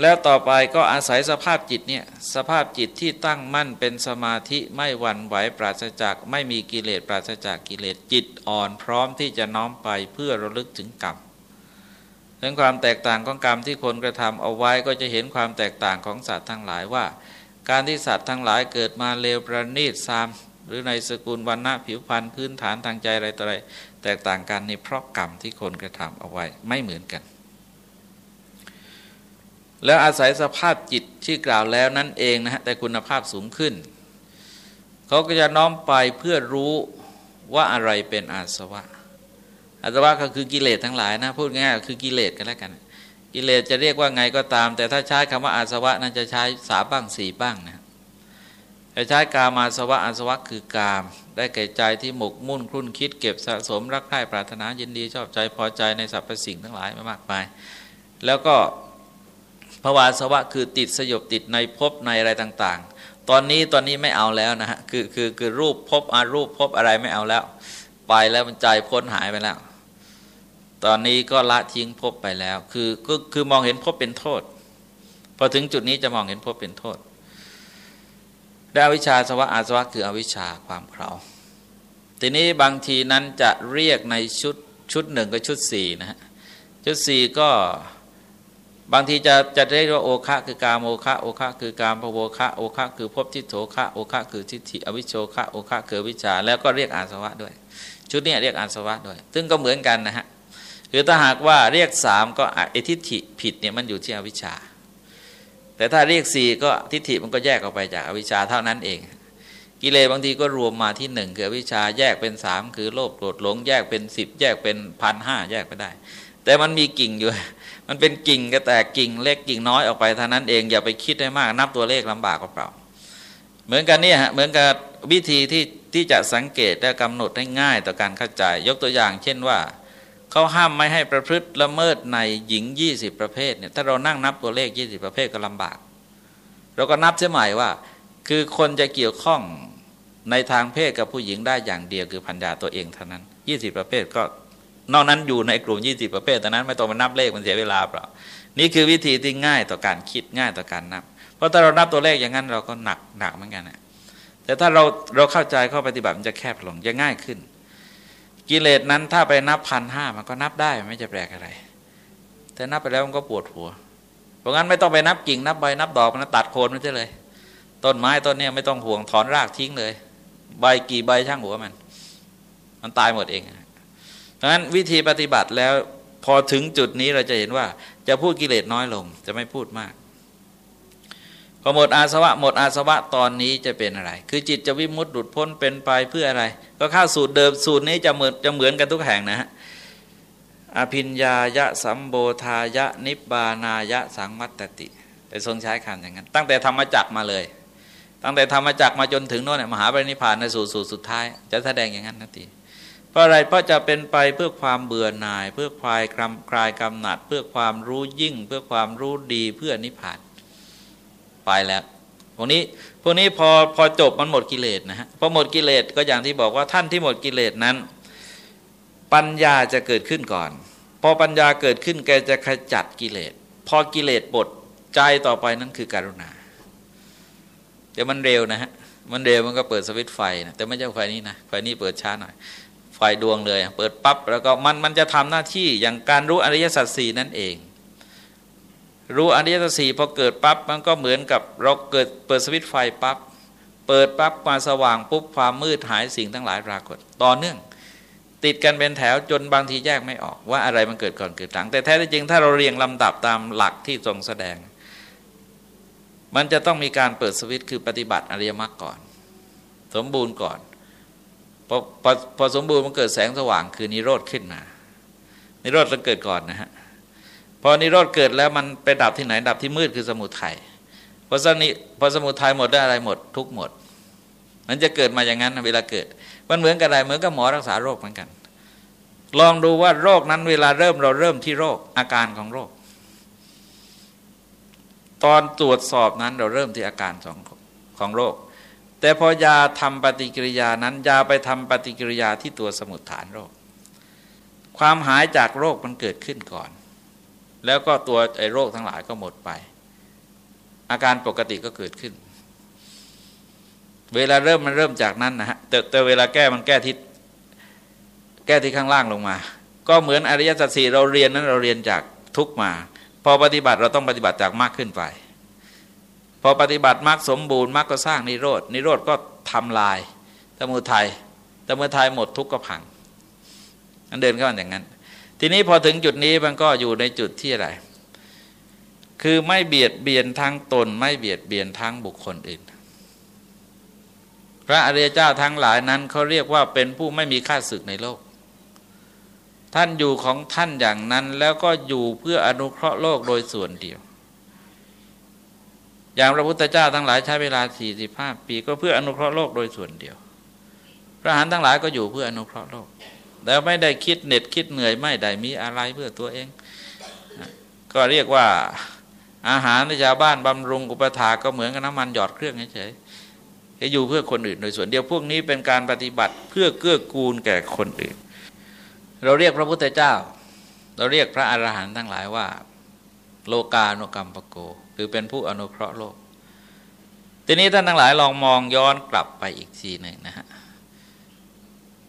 แล้วต่อไปก็อาศัยสภาพจิตเนี่ยสภาพจิตที่ตั้งมั่นเป็นสมาธิไม่หวั่นไหวปราศจากไม่มีกิเลสปราศจากกิเลสจิตอ่อนพร้อมที่จะน้อมไปเพื่อระลึกถึงกรรมเรื่องความแตกต่างของกรรมที่คนกระทำเอาไว้ก็จะเห็นความแตกต่างของสัตว์ทั้งหลายว่า การที่สัตว์ทั้งหลายเกิดมาเลวประณีตซาม หรือในสกุลวันณะผิวพรรณพื้นฐานทางใจอะไรต่ออะไร แตกต่างกันในเพราะกรรมที่คนกระทำเอาไว้ไม่เหมือนกัน แล้วอาศัยสภาพจิตที่กล่าวแล้วนั่นเองนะฮะแต่คุณภาพสูงขึ้น เขาก็จะน้อมไปเพื่อรู้ว่าอะไรเป็นอาสวะอาสวะก็คือกิเลสทั้งหลายนะพูดง่ายๆคือกิเลสกันแล้วกัน กิเลสจะเรียกว่าไงก็ตาม แต่ถ้าใช้คำว่าอาสวะนั้นจะใช้สาบ้างสี่บ้างนะจะใช้กามาสวะอาสวะคือกาม ได้แก่ใจที่หมกมุ่นครุ่นคิดเก็บสะสมรักใคร่ปรารถนายินดีชอบใจพอใจในสรรพสิ่งทั้งหลายมามากมายแล้วก็ภาวาสวะคือติดสยบติดในภพในอะไรต่างๆ ตอนนี้ตอนนี้ไม่เอาแล้วนะฮะคือคือคือรูปภพอารูปภพอะไรไม่เอาแล้ว ไปแล้วมันใจพ้นหายไปแล้ว ตอนนี้ก็ละทิ้งภพไปแล้ว คือก็คือมองเห็นภพเป็นโทษ พอถึงจุดนี้จะมองเห็นภพเป็นโทษได้วิชาสวะอาสวะคืออวิชาความเขาทีนี้บางทีนั้นจะเรียกในชุดชุดหนึ่งกับชุดสี่นะฮะชุดสี่ก็บางทีจะจะเรียกว่าโอคะคือการโอคะโอคะคือการพโวคะโอคะคือพบทิโถคะโอคะคือทิฏฐิอวิโชคะโอคะคือวิชา แล้วก็เรียกอาสวะด้วย ชุดนี้เรียกอาสวะด้วย ซึ่งก็เหมือนกันนะฮะ คือถ้าหากว่าเรียกสามก็ไอทิฏฐิผิดเนี่ยมันอยู่ที่อวิชชา แต่ถ้าเรียกสี่ก็ทิฏฐิมันก็แยกออกไปจากอวิชชาเท่านั้นเอง กิเลสบางทีก็รวมมาที่หนึ่งคืออวิชชาแยกเป็นสามคือโลภโกรธหลงแยกเป็นสิบแยกเป็นพันห้าแยกไปได้ แต่มันมีกิ่งอยู่ มันเป็นกิ่งก็แต่กิ่งเล็กกิ่งน้อยออกไปเท่านั้นเองอย่าไปคิดให้มากนับตัวเลขลำบากเปล่า เหมือนกันเนี่ยฮะเหมือนกับวิธีที่ที่จะสังเกตและกำหนดให้ง่ายต่อการเข้าใจ ยกตัวอย่าง เช่นว่า เขาห้ามไม่ให้ประพฤติละเมิดในหญิง 20 ประเภทเนี่ยถ้าเรานั่งนับตัวเลข 20 ประเภทก็ลำบาก เราก็นับเสียใหม่ว่า คือคนจะเกี่ยวข้องในทางเพศกับผู้หญิงได้อย่างเดียวคือพัญญาตัวเองเท่านั้น 20 ประเภทก็นอกนั้นอยู่ในกลุ่มยี่สิบประเภทแต่นั้นไม่ต้องมานับเลขมันเสียเวลาเปล่านี่คือวิธีที่ง่ายต่อการคิดง่ายต่อการนับ เพราะถ้าเรานับตัวเลขอย่างนั้นเราก็หนักหนักเหมือนกันนะแต่ถ้าเราเราเข้าใจข้อปฏิบัติมันจะแคบลงจะง่ายขึ้น กิเลสนั้นถ้าไปนับพันห้ามันก็นับได้ไม่จะแปลกอะไร แต่นับไปแล้วมันก็ปวดหัว เพราะงั้นไม่ต้องไปนับกิ่งนับใบนับดอกมันตัดโคนมันจะเลย ต้นไม้ต้นนี้ไม่ต้องห่วงถอนรากทิ้งเลย ใบกี่ใบช่างหัวมัน มันตายหมดเองดังนั้นวิธีปฏิบัติแล้วพอถึงจุดนี้เราจะเห็นว่า จะพูดกิเลสน้อยลง จะไม่พูดมาก พอหมดอาสวะหมดอาสวะตอนนี้จะเป็นอะไร คือจิตจะวิมุตติหลุดพ้นเป็นไปเพื่ออะไร ก็เข้าสูตรเดิมสูตรนี้จะเหมือนจะเหมือนกันทุกแห่งนะฮะอภิญญายะสัมโบธายะนิบานายะสังมัตติไปทรงใช้คำอย่างนั้น ตั้งแต่ธรรมจักมาเลย ตั้งแต่ธรรมจักมาจนถึงโน่นมหาปรินิพานในสูตรสูตรสุดท้าย จะแสดงอย่างนั้นทันทีเพราะอะไรเพราะจะเป็นไปเพื่อความเบื่อหน่าย เพื่อคลายกำคลายกำหนัด เพื่อความรู้ยิ่ง เพื่อความรู้ดีเพื่อนิพพาน ไปแล้วพวกนี้พวกนี้พอพอจบมันหมดกิเลสนะฮะพอหมดกิเลสก็อย่างที่บอกว่าท่านที่หมดกิเลสนั้น ปัญญาจะเกิดขึ้นก่อน พอปัญญาเกิดขึ้นแกจะขจัดกิเลสพอกิเลสบดใจต่อไปนั้นคือการุณาเดี๋ยวมันเร็วนะฮะมันเร็วมันก็เปิดสวิตไฟนะแต่ไม่ใช่ไฟนี้นะไฟนี้เปิดช้าหน่อยไฟดวงเลย เปิดปั๊บแล้วก็มันมันจะทำหน้าที่อย่างการรู้อริยสัจสี่นั่นเอง รู้อริยสัจสี่พอเกิดปั๊บมันก็เหมือนกับเราเกิดเปิดสวิตไฟปั๊บเปิดปั๊บมาสว่างปุ๊บความมืดหายสิ่งทั้งหลายปรากฏ ต่อเนื่อง ติดกันเป็นแถวจนบางทีแยกไม่ออกว่าอะไรมันเกิดก่อนเกิดหลัง แต่แท้จริงถ้าเราเรียงลำดับตามหลักที่ทรงแสดง มันจะต้องมีการเปิดสวิตคือปฏิบัติอริยมรรคก่อน สมบูรณ์ก่อนพอพอพอสมบูรณ์มันเกิดแสงสว่างคือนิโรธขึ้นมานิโรธมันเกิดก่อนนะฮะ พอนิโรธเกิดแล้วมันไปดับที่ไหน ดับที่มืดคือสมุทัยพอสนิพอสมุทัยหมดได้อะไรหมด ทุกหมด มันจะเกิดมาอย่างนั้นเวลาเกิด มันเหมือนกับอะไรเหมือนกับหมอรักษาโรคเหมือนกัน ลองดูว่าโรคนั้นเวลาเริ่มเราเริ่มที่โรคอาการของโรค ตอนตรวจสอบนั้นเราเริ่มที่อาการของของโรค แต่พอยาทำปฏิกิริยานั้นยาไปทำปฏิกิริยาที่ตัวสมุดฐานโรค ความหายจากโรคมันเกิดขึ้นก่อน แล้วก็ตัวไอ้โรคทั้งหลายก็หมดไป อาการปกติก็เกิดขึ้น เวลาเริ่มมันเริ่มจากนั้นนะฮะแต่แต่เวลาแก้มันแก้ทิศแก้ที่ข้างล่างลงมา ก็เหมือนอริยสัจสี่เราเรียนนั้นเราเรียนจากทุกมา พอปฏิบัติเราต้องปฏิบัติจากมากขึ้นไป พอปฏิบัติมรรคสมบูรณ์มรรคก็สร้างนิโรดนิโรธก็ทำลายตะมุทัยตะมุทัยหมดทุกข์ก็พังนันเดินเข้าอย่างนั้น ทีนี้พอถึงจุดนี้มันก็อยู่ในจุดที่อะไร คือไม่เบียดเบียนทั้งตน ไม่เบียดเบียนทั้งบุคคลอื่น พระอริยเจ้าทั้งหลายนั้นเขาเรียกว่าเป็นผู้ไม่มีค่าศึกในโลก ท่านอยู่ของท่านอย่างนั้นแล้วก็อยู่เพื่ออนุเคราะห์โลกโดยส่วนเดียว อย่างพระพุทธเจ้าทั้งหลายใช้เวลา 45 ปี ก็เพื่ออนุเคราะห์โลกโดยส่วนเดียว พระหานทั้งหลายก็อยู่เพื่ออนุเคราะห์โลก แล้วไม่ได้คิดเหน็ดคิดเหนื่อยไม่ได้มีอะไรเพื่อตัวเอง ก็เรียกว่าอาหารในชาวบ้านบำรุงอุปถาก็เหมือนกับน้ำมันหยอดเครื่องเฉยๆอยู่เพื่อคนอื่นโดยส่วนเดียวพวกนี้เป็นการปฏิบัติเพื่อเกื้อกูลแก่คนอื่น เราเรียกพระพุทธเจ้า เราเรียกพระอรหันต์ทั้งหลายว่า โลกาโนกรรมปโก คือเป็นผู้อนุเคราะห์โลก ทีนี้ท่านทั้งหลายลองมองย้อนกลับไปอีกทีหนึ่งนะฮะ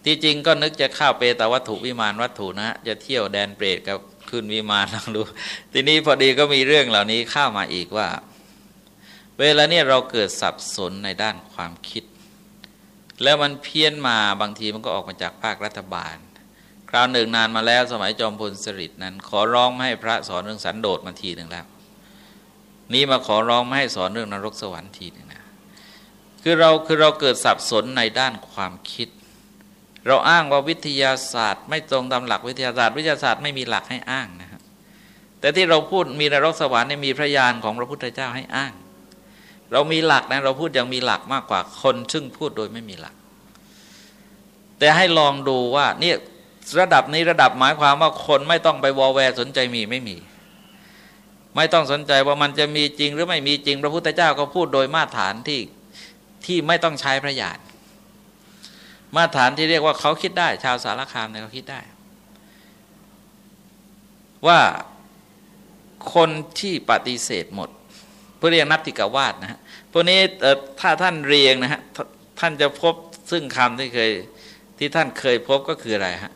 ที่จริงก็นึกจะเข้าเปตวัตถุวิมานวัตถุนะฮะจะเที่ยวแดนเปรตกับขึ้นวิมานลองดู ทีนี้พอดีก็มีเรื่องเหล่านี้เข้ามาอีกว่า เวลาเนี่ยเราเกิดสับสนในด้านความคิด แล้วมันเพี้ยนมาบางทีมันก็ออกมาจากภาครัฐบาล คราวหนึ่งนานมาแล้วสมัยจอมพลสฤษดิ์นั้น ขอร้องไม่ให้พระสอนเรื่องสันโดษมาทีหนึ่งแล้ว นี่มาขอร้องไม่ให้สอนเรื่องนรกสวรรค์ทีหนึ่งนะคือเราคือเราเกิดสับสนในด้านความคิด เราอ้างว่าวิทยาศาสตร์ไม่ตรงตามหลักวิทยาศาสตร์ วิทยาศาสตร์ไม่มีหลักให้อ้างนะครับแต่ที่เราพูดมีนรกสวรรค์เนี่ยมีพระญาณของพระพุทธเจ้าให้อ้าง เรามีหลักนะเราพูดอย่างมีหลักมากกว่าคนซึ่งพูดโดยไม่มีหลัก แต่ให้ลองดูว่าเนี่ยระดับนี้ระดับหมายความว่าคนไม่ต้องไปวอแวร์สนใจมีไม่มี ไม่ต้องสนใจว่ามันจะมีจริงหรือไม่มีจริง พระพุทธเจ้าก็พูดโดยมาตรฐานที่ที่ไม่ต้องใช้พระญาณ มาตรฐานที่เรียกว่าเขาคิดได้ ชาวสารคามเนี่ยเขาคิดได้ ว่าคนที่ปฏิเสธหมดเพื่อเรียกนัตติกาวาดนะฮะพวกนี้ถ้าท่านเรียงนะฮะท่านจะพบซึ่งคำที่เคยที่ท่านเคยพบก็คืออะไรฮะ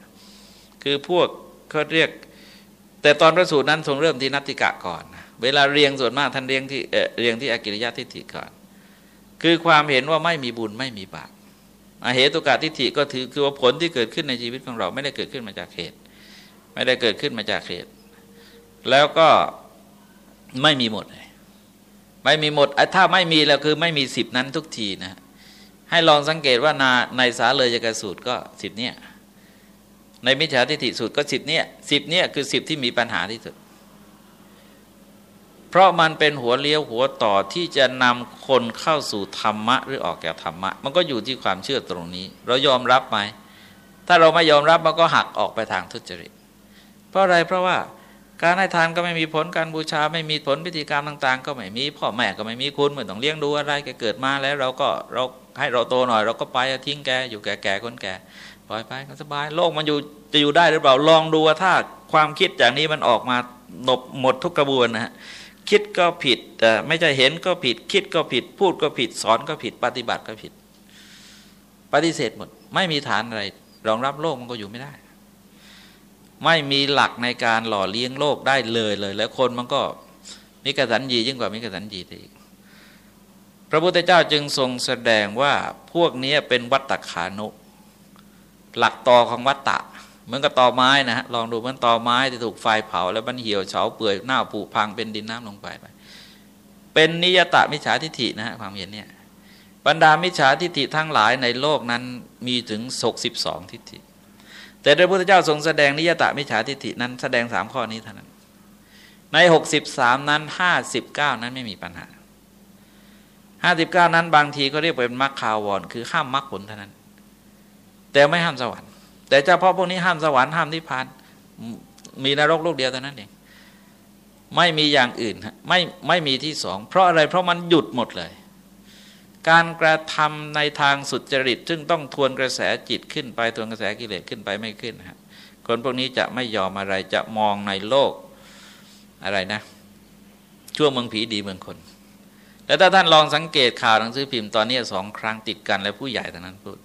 คือพวกเขาเรียก แต่ตอนพระสูตรนั้นทรงเริ่มที่นัตติกะก่อน เวลาเรียงส่วนมากท่านเรียงที่เรียงที่อกิริยะทิฏฐิก่อน คือความเห็นว่าไม่มีบุญไม่มีบาป อเหตุกาทิฏฐิก็ถือคือว่าผลที่เกิดขึ้นในชีวิตของเรา ไม่ได้เกิดขึ้นมาจากเหตุ ไม่ได้เกิดขึ้นมาจากเหตุ แล้วก็ไม่มีหมดเลยไม่มีหมดถ้าไม่มีแล้วคือไม่มีสิบนั้นทุกทีนะ ให้ลองสังเกตว่านาในสาเลยกสูตรก็สิบเนี้ยในมิจฉาทิฏฐิสูตรก็สิบเนี้ยสิบเนี้ยคือสิบที่มีปัญหาที่สุด เพราะมันเป็นหัวเลี้ยวหัวต่อที่จะนำคนเข้าสู่ธรรมะหรือออกจากธรรมะ มันก็อยู่ที่ความเชื่อตรงนี้ เรายอมรับไหมถ้าเราไม่ยอมรับมันก็หักออกไปทางทุจริต เพราะอะไรเพราะว่าการให้ทานก็ไม่มีผลการบูชาไม่มีผลพิธีกรรมต่างๆ ก็ไม่มีพ่อแม่ก็ไม่มีคุณเหมือนต้องเลี้ยงดูอะไรแกเกิดมาแล้วเราก็เราให้เราโตหน่อย เราก็ไปทิ้งแกอยู่แก่ๆคนแก่ปล่อยไปก็สบายโลกมันอยู่จะอยู่ได้หรือเปล่าลองดูว่าถ้าความคิดอย่างนี้มันออกมาหนบหมดทุกกระบวนนะฮะ คิดก็ผิดแต่ไม่ใช่เห็นก็ผิด คิดก็ผิด พูดก็ผิด สอนก็ผิด ปฏิบัติก็ผิด ปฏิเสธหมด ไม่มีฐานอะไร รองรับโลกมันก็อยู่ไม่ได้ ไม่มีหลักในการหล่อเลี้ยงโลกได้เลยเลย แล้วคนมันก็มีกระสันยียิ่งกว่ามีกระสันยีอีก พระพุทธเจ้าจึงทรงแสดงว่าพวกนี้เป็นวัตตขานุ หลักต่อของวัตตะ เหมือนกับตอไม้นะฮะลองดูเหมือนตอไม้ที่ถูกไฟเผา แล้วมันเหี่ยวเฉาเปื่อยหน้าผุพังเป็นดินน้ำลงไปไปเป็นนิยตะมิจฉาทิฏฐินะฮะความเห็นเนี่ยบรรดามิจฉาทิฏฐิทั้งหลายในโลกนั้นมีถึงศกสิบสองทิฏฐิ แต่พระพุทธเจ้าทรงแสดงนิยตะมิจฉาทิฏฐินั้นแสดงสามข้อนี้เท่านั้น ในหกสิบสามนั้นห้าสิบเก้านั้นไม่มีปัญหาห้าสิบเก้านั้นบางทีก็เรียกเป็นมรรคคาวรคือห้ามมรรคผลเท่านั้น แต่ไม่ห้ามสวรรค์ แต่เฉพาะพวกนี้ห้ามสวรรค์ห้ามนิพพาน มีนรกลูกเดียวเท่านั้นเองไม่มีอย่างอื่นไม่ไม่มีที่สอง เพราะอะไรเพราะมันหยุดหมดเลย การกระทำในทางสุจริต ซึ่งต้องทวนกระแสจิตขึ้นไปทวนกระแสกิเลสขึ้นไปไม่ขึ้นฮะคนพวกนี้จะไม่ยอมอะไรจะมองในโลกอะไรนะ ชั่วเมืองผีดีเมืองคน แล้วถ้าท่านลองสังเกตข่าวหนังสือพิมพ์ตอนนี้สองครั้งติดกันแล้วผู้ใหญ่ทั้งนั้นพูด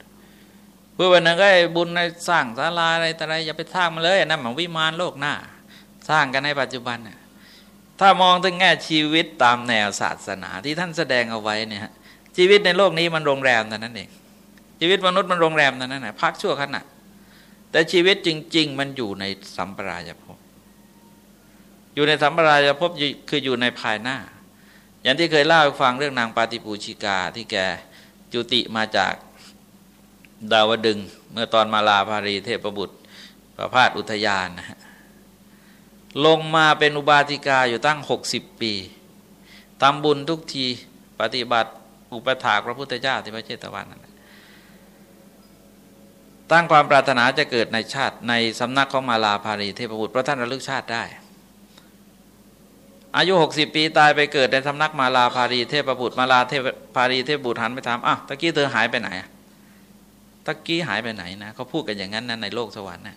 พื่อวันนั้นก็บุญในสร้างศาลาอะไรต่อะไรอย่าไปสร้างมาเลยนั่นมันวิมานโลกหน้า สร้างกันในปัจจุบันเนี่ยถ้ามองถึงแง่ชีวิตตามแนวศาสนาที่ท่านแสดงเอาไว้เนี่ยชีวิตในโลกนี้มันโรงแรมแต่นั้นเองชีวิตมนุษย์มันโรงแรมแต่นั้นนะพักชั่วขณะแต่ชีวิตจริง ๆ มันอยู่ในสัมปรายภพอยู่ในสัมปรายภพคืออยู่ในภายหน้า อย่างที่เคยเล่าให้ฟังเรื่องนางปาติปูชิกาที่แกจุติมาจาก ดาวดึง เมื่อตอนมาลาภารีเทพบุตรประพาสอุทยานนะฮะลงมาเป็นอุบาสิกาอยู่ตั้งหกสิบปีทำบุญทุกทีปฏิบัติอุปถากพระพุทธเจ้าที่พระเจตวันนั้นตั้งความปรารถนาจะเกิดในชาติในสำนักของมาลาภารีเทพบุตรเพราะท่านระลึกชาติได้ อายุหกสิบปีตายไปเกิดในสำนักมาลาภารีเทพบุตรมาลาเทพภารีเทพบุตรหันไปถามอ้าวตะกี้เธอหายไปไหน ตะกี้หายไปไหนนะเขาพูดกันอย่างนั้นนะในโลกสวรรค์นะ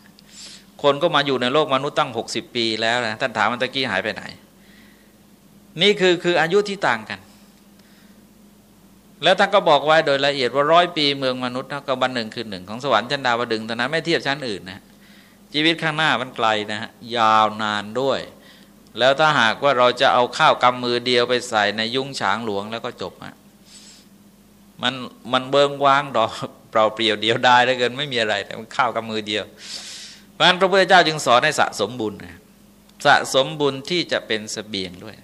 คนก็มาอยู่ในโลกมนุษย์ตั้งหกสิบปีแล้วนะท่านถามว่าตะกี้หายไปไหน นี่คือคืออายุที่ต่างกัน แล้วท่านก็บอกไว้โดยละเอียดว่าร้อยปีเมืองมนุษย์ก็บันหนึ่งคือหนึ่งของสวรรค์ชั้นดาวดึงเท่นั้นไม่เทียบชั้นอื่นนะชีวิตข้างหน้ามันไกลนะฮะยาวนานด้วย แล้วถ้าหากว่าเราจะเอาข้าวกำมือเดียวไปใส่ในยุ้งฉางหลวงแล้วก็จบฮะมันมันเบิงว้างดอก เปล่าเปลี่ยวเดียวได้แล้วเกินไม่มีอะไรแต่มันข้าวกำมือเดียวเพราะฉะนั้นพระพุทธเจ้าจึงสอนให้สะสมบุญสะสมบุญที่จะเป็นสเสบียงด้วย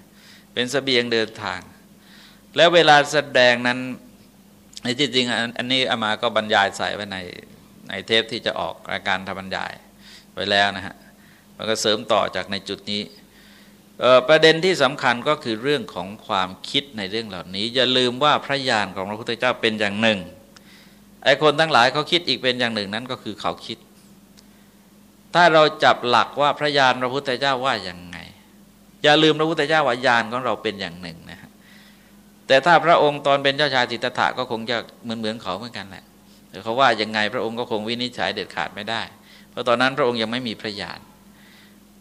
เป็นสเสบียงเดินทาง แล้วเวลาแสดงนั้นในที่จริงอันนี้อามาก็บรรยายใส่ไว้ในในเทปที่จะออกรายการทำบรรยายไว้แล้วนะฮะมันก็เสริมต่อจากในจุดนี้ประเด็นที่สำคัญก็คือเรื่องของความคิดในเรื่องเหล่านี้ อย่าลืมว่าพระญาณของพระพุทธเจ้าเป็นอย่างหนึ่ง ไอ้คนทั้งหลายเขาคิดอีกเป็นอย่างหนึ่งนั้นก็คือเขาคิด ถ้าเราจับหลักว่าพระญาณพระพุทธเจ้าว่าอย่างไง อย่าลืมพระพุทธเจ้าว่าญาณของเราเป็นอย่างหนึ่งนะฮะแต่ถ้าพระองค์ตอนเป็นเจ้าชายจิตตถะก็คงจะเหมือนเหมือนเขาเหมือนกันแหละเขาว่าอยังไงพระองค์ก็คงวินิจฉัยเด็ดขาดไม่ได้ เพราะตอนนั้นพระองค์ยังไม่มีพระญาณ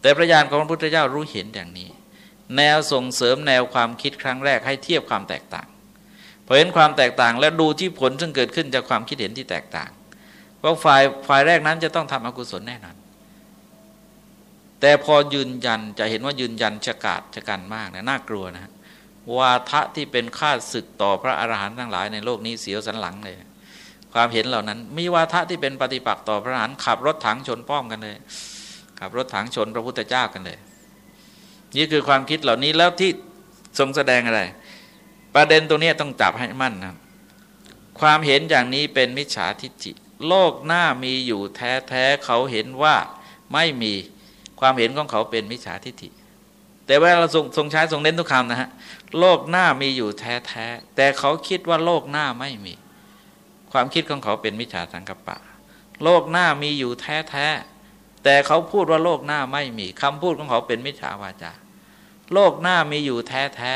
แต่พระญาณของพระพุทธเจ้ารู้เห็นอย่างนี้ แนวส่งเสริมแนวความคิดครั้งแรกให้เทียบความแตกต่าง พอเห็นความแตกต่างและดูที่ผลซึ่งเกิดขึ้นจากความคิดเห็นที่แตกต่างว่าฝ่ายฝ่ายแรกนั้นจะต้องทำอกุศลแน่นอน แต่พอยืนยันจะเห็นว่ายืนยันฉกาดฉกันมากนะน่ากลัวนะ วาทะที่เป็นค่าศึกต่อพระอรหันต์ทั้งหลายในโลกนี้เสียวสันหลังเลย ความเห็นเหล่านั้น มีวาทะที่เป็นปฏิปักษ์ต่อพระอรหันต์ขับรถถังชนป้อมกันเลย ขับรถถังชนพระพุทธเจ้ากันเลย นี่คือความคิดเหล่านี้แล้วที่ทรงแสดงอะไร ประเด็นตรงนี้ต้องจับให้มั่นนะความเห็นอย่างนี้เป็นมิจฉาทิฏฐิโลกหน้ามีอยู่แท้แท้เขาเห็นว่าไม่มีความเห็นของเขาเป็นมิจฉาทิฏฐิแต่ว่าเราทรงใช้ทรงเน้นทุกคำนะฮะโลกหน้ามีอยู่แท้แท้แต่เขาคิดว่าโลกหน้าไม่มี ความคิดของเขาเป็นมิจฉาสังกปะ โลกหน้ามีอยู่แท้แท้แต่เขาพูดว่าโลกหน้าไม่มีคำพูดของเขาเป็นมิจฉาวาจาโลกหน้ามีอยู่แท้แท้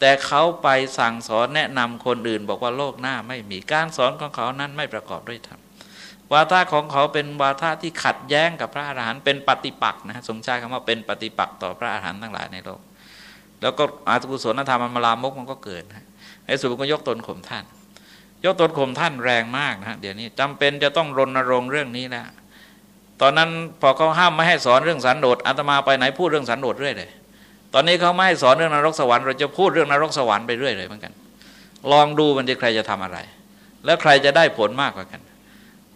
แต่เขาไปสั่งสอนแนะนำคนอื่น บอกว่าโลกหน้าไม่มีการสอนของเขานั้นไม่ประกอบด้วยธรรมวาทะของเขาเป็นวาทะที่ขัดแย้งกับพระอาหารหันต์เป็นปฏิปักษ์นะทรงใช้คำว่าเป็นปฏิปักษ์ต่อพระอาหารหันต์ทั้งหลายในโลก แล้วก็อาตุกุศลธรรมมาลามกมันก็เกิดนะไอ้สุภก็ยกตนข่มท่าน ยกตนข่มท่านแรงมากนะเดี๋ยวนี้จำเป็นจะต้องรณรงค์เรื่องนี้แล้วตอนนั้นพอเขาห้ามไม่ให้สอนเรื่องสันโดษอาตมาไปไหนพูดเรื่องสันโดษเรื่อยเลย ตอนนี้เขาไม่สอนเรื่องนรกสวรรค์เราจะพูดเรื่องนรกสวรรค์ไปเรื่อยเลยเหมือนกัน ลองดูมันจะใครจะทำอะไร แล้วใครจะได้ผลมากกว่ากัน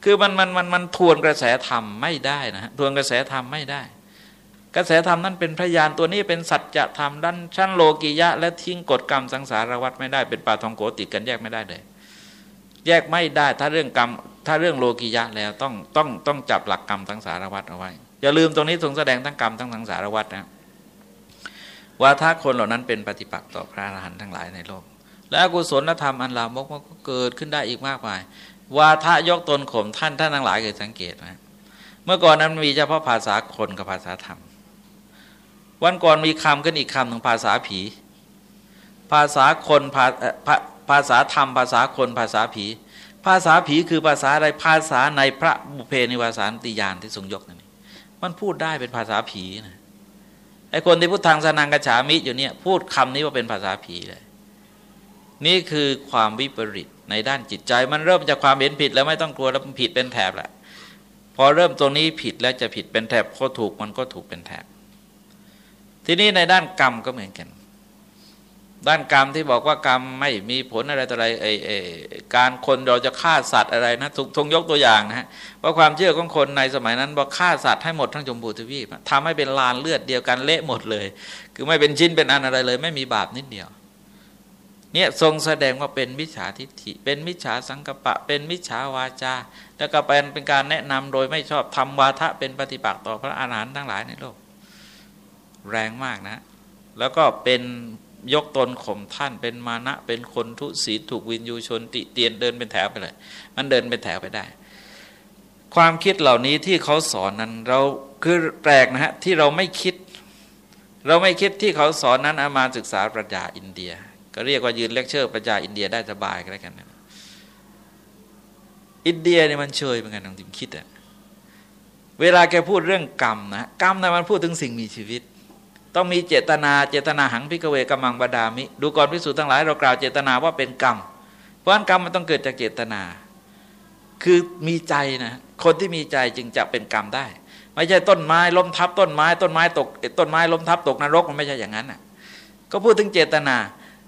คือมันมันมันมันทวนกระแสธรรมไม่ได้นะทวนกระแสธรรมไม่ได้ กระแสธรรมนั้นเป็นพยานตัวนี้เป็นสัจธรรมด้านชั้นโลกิยะ และทิ้งกฎกรรมสังสารวัฏไม่ได้เป็นปาทองโกติดกันแยกไม่ได้เลย แยกไม่ได้ถ้าเรื่องกรรมถ้าเรื่องโลกิยะแล้วต้องต้องต้องจับหลักกรรมสังสารวัฏเอาไว้อย่าลืมตรงนี้ทรงแสดงทั้งกรรมทั้งสังสารวัฏนะ ว่าถ้าคนเหล่านั้นเป็นปฏิปักษ์ต่อพระอรหันต์ทั้งหลายในโลก และอกุศลธรรมอันลามกมันก็เกิดขึ้นได้อีกมากมายว่าถ้ายกตนข่มท่านท่านทั้งหลายเคยสังเกตไหมเมื่อก่อนนั้นมีเฉพาะภาษาคนกับภาษาธรรม วันก่อนมีคำขึ้นอีกคำหนึ่งภาษาผี ภาษาคนภาภาษาธรรม ภาษาคนภาษาผี ภาษาผีคือภาษาอะไรภาษาในพระบุเพนิวาสานติยานที่ทรงยกนี่มันพูดได้เป็นภาษาผีนะ ไอ้คนที่พูดทางสนังกระฉามิอยู่เนี่ยพูดคำนี้ว่าเป็นภาษาผีเลย นี่คือความวิปริตในด้านจิตใจ มันเริ่มจากความเห็นผิดแล้วไม่ต้องกลัวแล้วผิดเป็นแถบแหละพอเริ่มตรงนี้ผิดแล้วจะผิดเป็นแถบพอถูกมันก็ถูกเป็นแถบ ทีนี้ในด้านกรรมก็เหมือนกัน ด้านกรรมที่บอกว่ากรรมไม่มีผลอะไรต่ออะไรไอ้ไอการคนเราจะฆ่าสัตว์อะไรนะทงยกตัวอย่างนะฮะว่าความเชื่อของคนในสมัยนั้นบอกฆ่าสัตว์ให้หมดทั้งจมบูทวีปทำให้เป็นลานเลือดเดียวกันเละหมดเลย คือไม่เป็นชิ้นเป็นอันอะไรเลย ไม่มีบาปนิดเดียวเนี่ยทรงแสดงว่าเป็นมิจฉาทิฏฐิ เป็นมิจฉาสังกปะ เป็นมิจฉาวาจา แล้วก็เป็นเป็นการแนะนำโดยไม่ชอบทำวาทะเป็นปฏิปักษ์ต่อพระอาหารหันต์ทั้งหลายในโลก แรงมากนะ แล้วก็เป็น ยกตนข่มท่านเป็นมานะเป็นคนทุศีลถูกวิญญูชนติเตียนเดินเป็นแถวไปเลย มันเดินเป็นแถวไปได้ ความคิดเหล่านี้ที่เขาสอนนั้นเราคือแปลกนะฮะที่เราไม่คิด เราไม่คิดที่เขาสอนนั้นอาตมาศึกษาปรัชญาอินเดีย ก็เรียกว่ายืนเลคเชอร์ปรัชญาอินเดียได้สบายก็แล้วกันนะอินเดียเนี่ยมันเชยเหมือนกันลองจิมคิดอะเวลาแกพูดเรื่องกรรมนะกรรมนะมันพูดถึงสิ่งมีชีวิต ต้องมีเจตนาเจตนาหังพิกเวกัมังบดามิ ดูก่อนพิสูจน์ทั้งหลายเรากล่าวเจตนาว่าเป็นกรรม เพราะอันกรรมมันต้องเกิดจากเจตนา คือมีใจนะคนที่มีใจจึงจะเป็นกรรมได้ ไม่ใช่ต้นไม้ล้มทับต้นไม้ ต้นไม้ตกต้นไม้ล้มทับตกนรกมันไม่ใช่อย่างนั้นอะ ก็พูดถึงเจตนา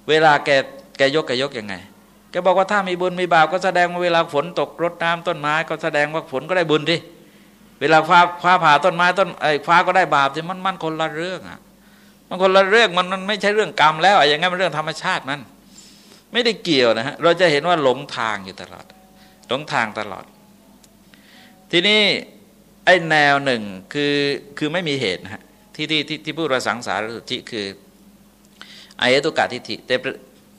เวลาแกแกยกแกยกยังไงแกบอกว่าถ้ามีบุญมีบาปก็แสดงว่าเวลาฝนตกรดน้ำต้นไม้ก็แสดงว่าฝนก็ได้บุญดิเวลาฟ้าฟ้าผ่าต้นไม้ต้นไอ้ฟ้าก็ได้บาปจะมันมันคนละเรื่องอะ มันคนละเรื่องมันมันไม่ใช่เรื่องกรรมแล้วอย่างงั้นมันเรื่องธรรมชาติมัน ไม่ได้เกี่ยวนะฮะเราจะเห็นว่าหลงทางอยู่ตลอด หลงทางตลอด ทีนี้ไอ้แนวหนึ่งคือคือไม่มีเหตุนะฮะที่ที่ที่ที่พูดว่าสังสารสุทธิคืออายตุกะทิฏฐิแต่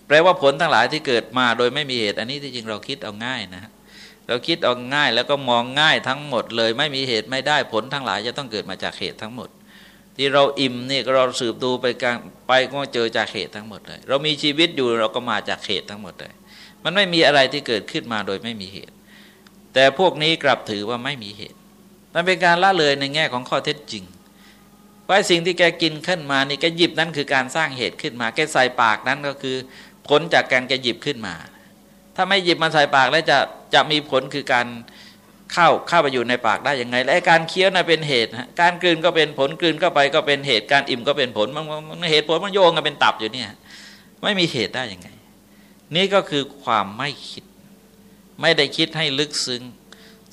แปลว่าผลทั้งหลายที่เกิดมาโดยไม่มีเหตุ อันนี้ที่จริงเราคิดเอาง่ายนะฮะเราคิดเอาง่ายแล้วก็มองง่ายทั้งหมดเลย ไม่มีเหตุไม่ได้ผลทั้งหลายจะต้องเกิดมาจากเหตุทั้งหมด ที่เราอิ่มนี่เราสืบดูไปกลางไปก็เจอจากเหตุทั้งหมดเลย เรามีชีวิตอยู่เราก็มาจากเหตุทั้งหมดเลย มันไม่มีอะไรที่เกิดขึ้นมาโดยไม่มีเหตุ แต่พวกนี้กลับถือว่าไม่มีเหตุ มันเป็นการละเลยในแง่ของข้อเท็จจริงว่าสิ่งที่แกกินขึ้นมานี่แกหยิบนั้นคือการสร้างเหตุขึ้นมา แกใส่ปากนั้นก็คือ ผลจากการแกหยิบขึ้นมา ถ้าไม่หยิบมาใส่ปากแล้วจะจะมีผลคือการ เข้าเข้าไปอยู่ในปากได้ยังไง และการเคี้ยวน่ะเป็นเหตุ การกลืนก็เป็นผลกลืนเข้าไปก็เป็นเหตุการอิ่มก็เป็นผลมันเหตุผลมันโยงกันเป็นตับอยู่เนี่ยไม่มีเหตุได้ยังไง นี่ก็คือความไม่คิด ไม่ได้คิดให้ลึกซึ้ง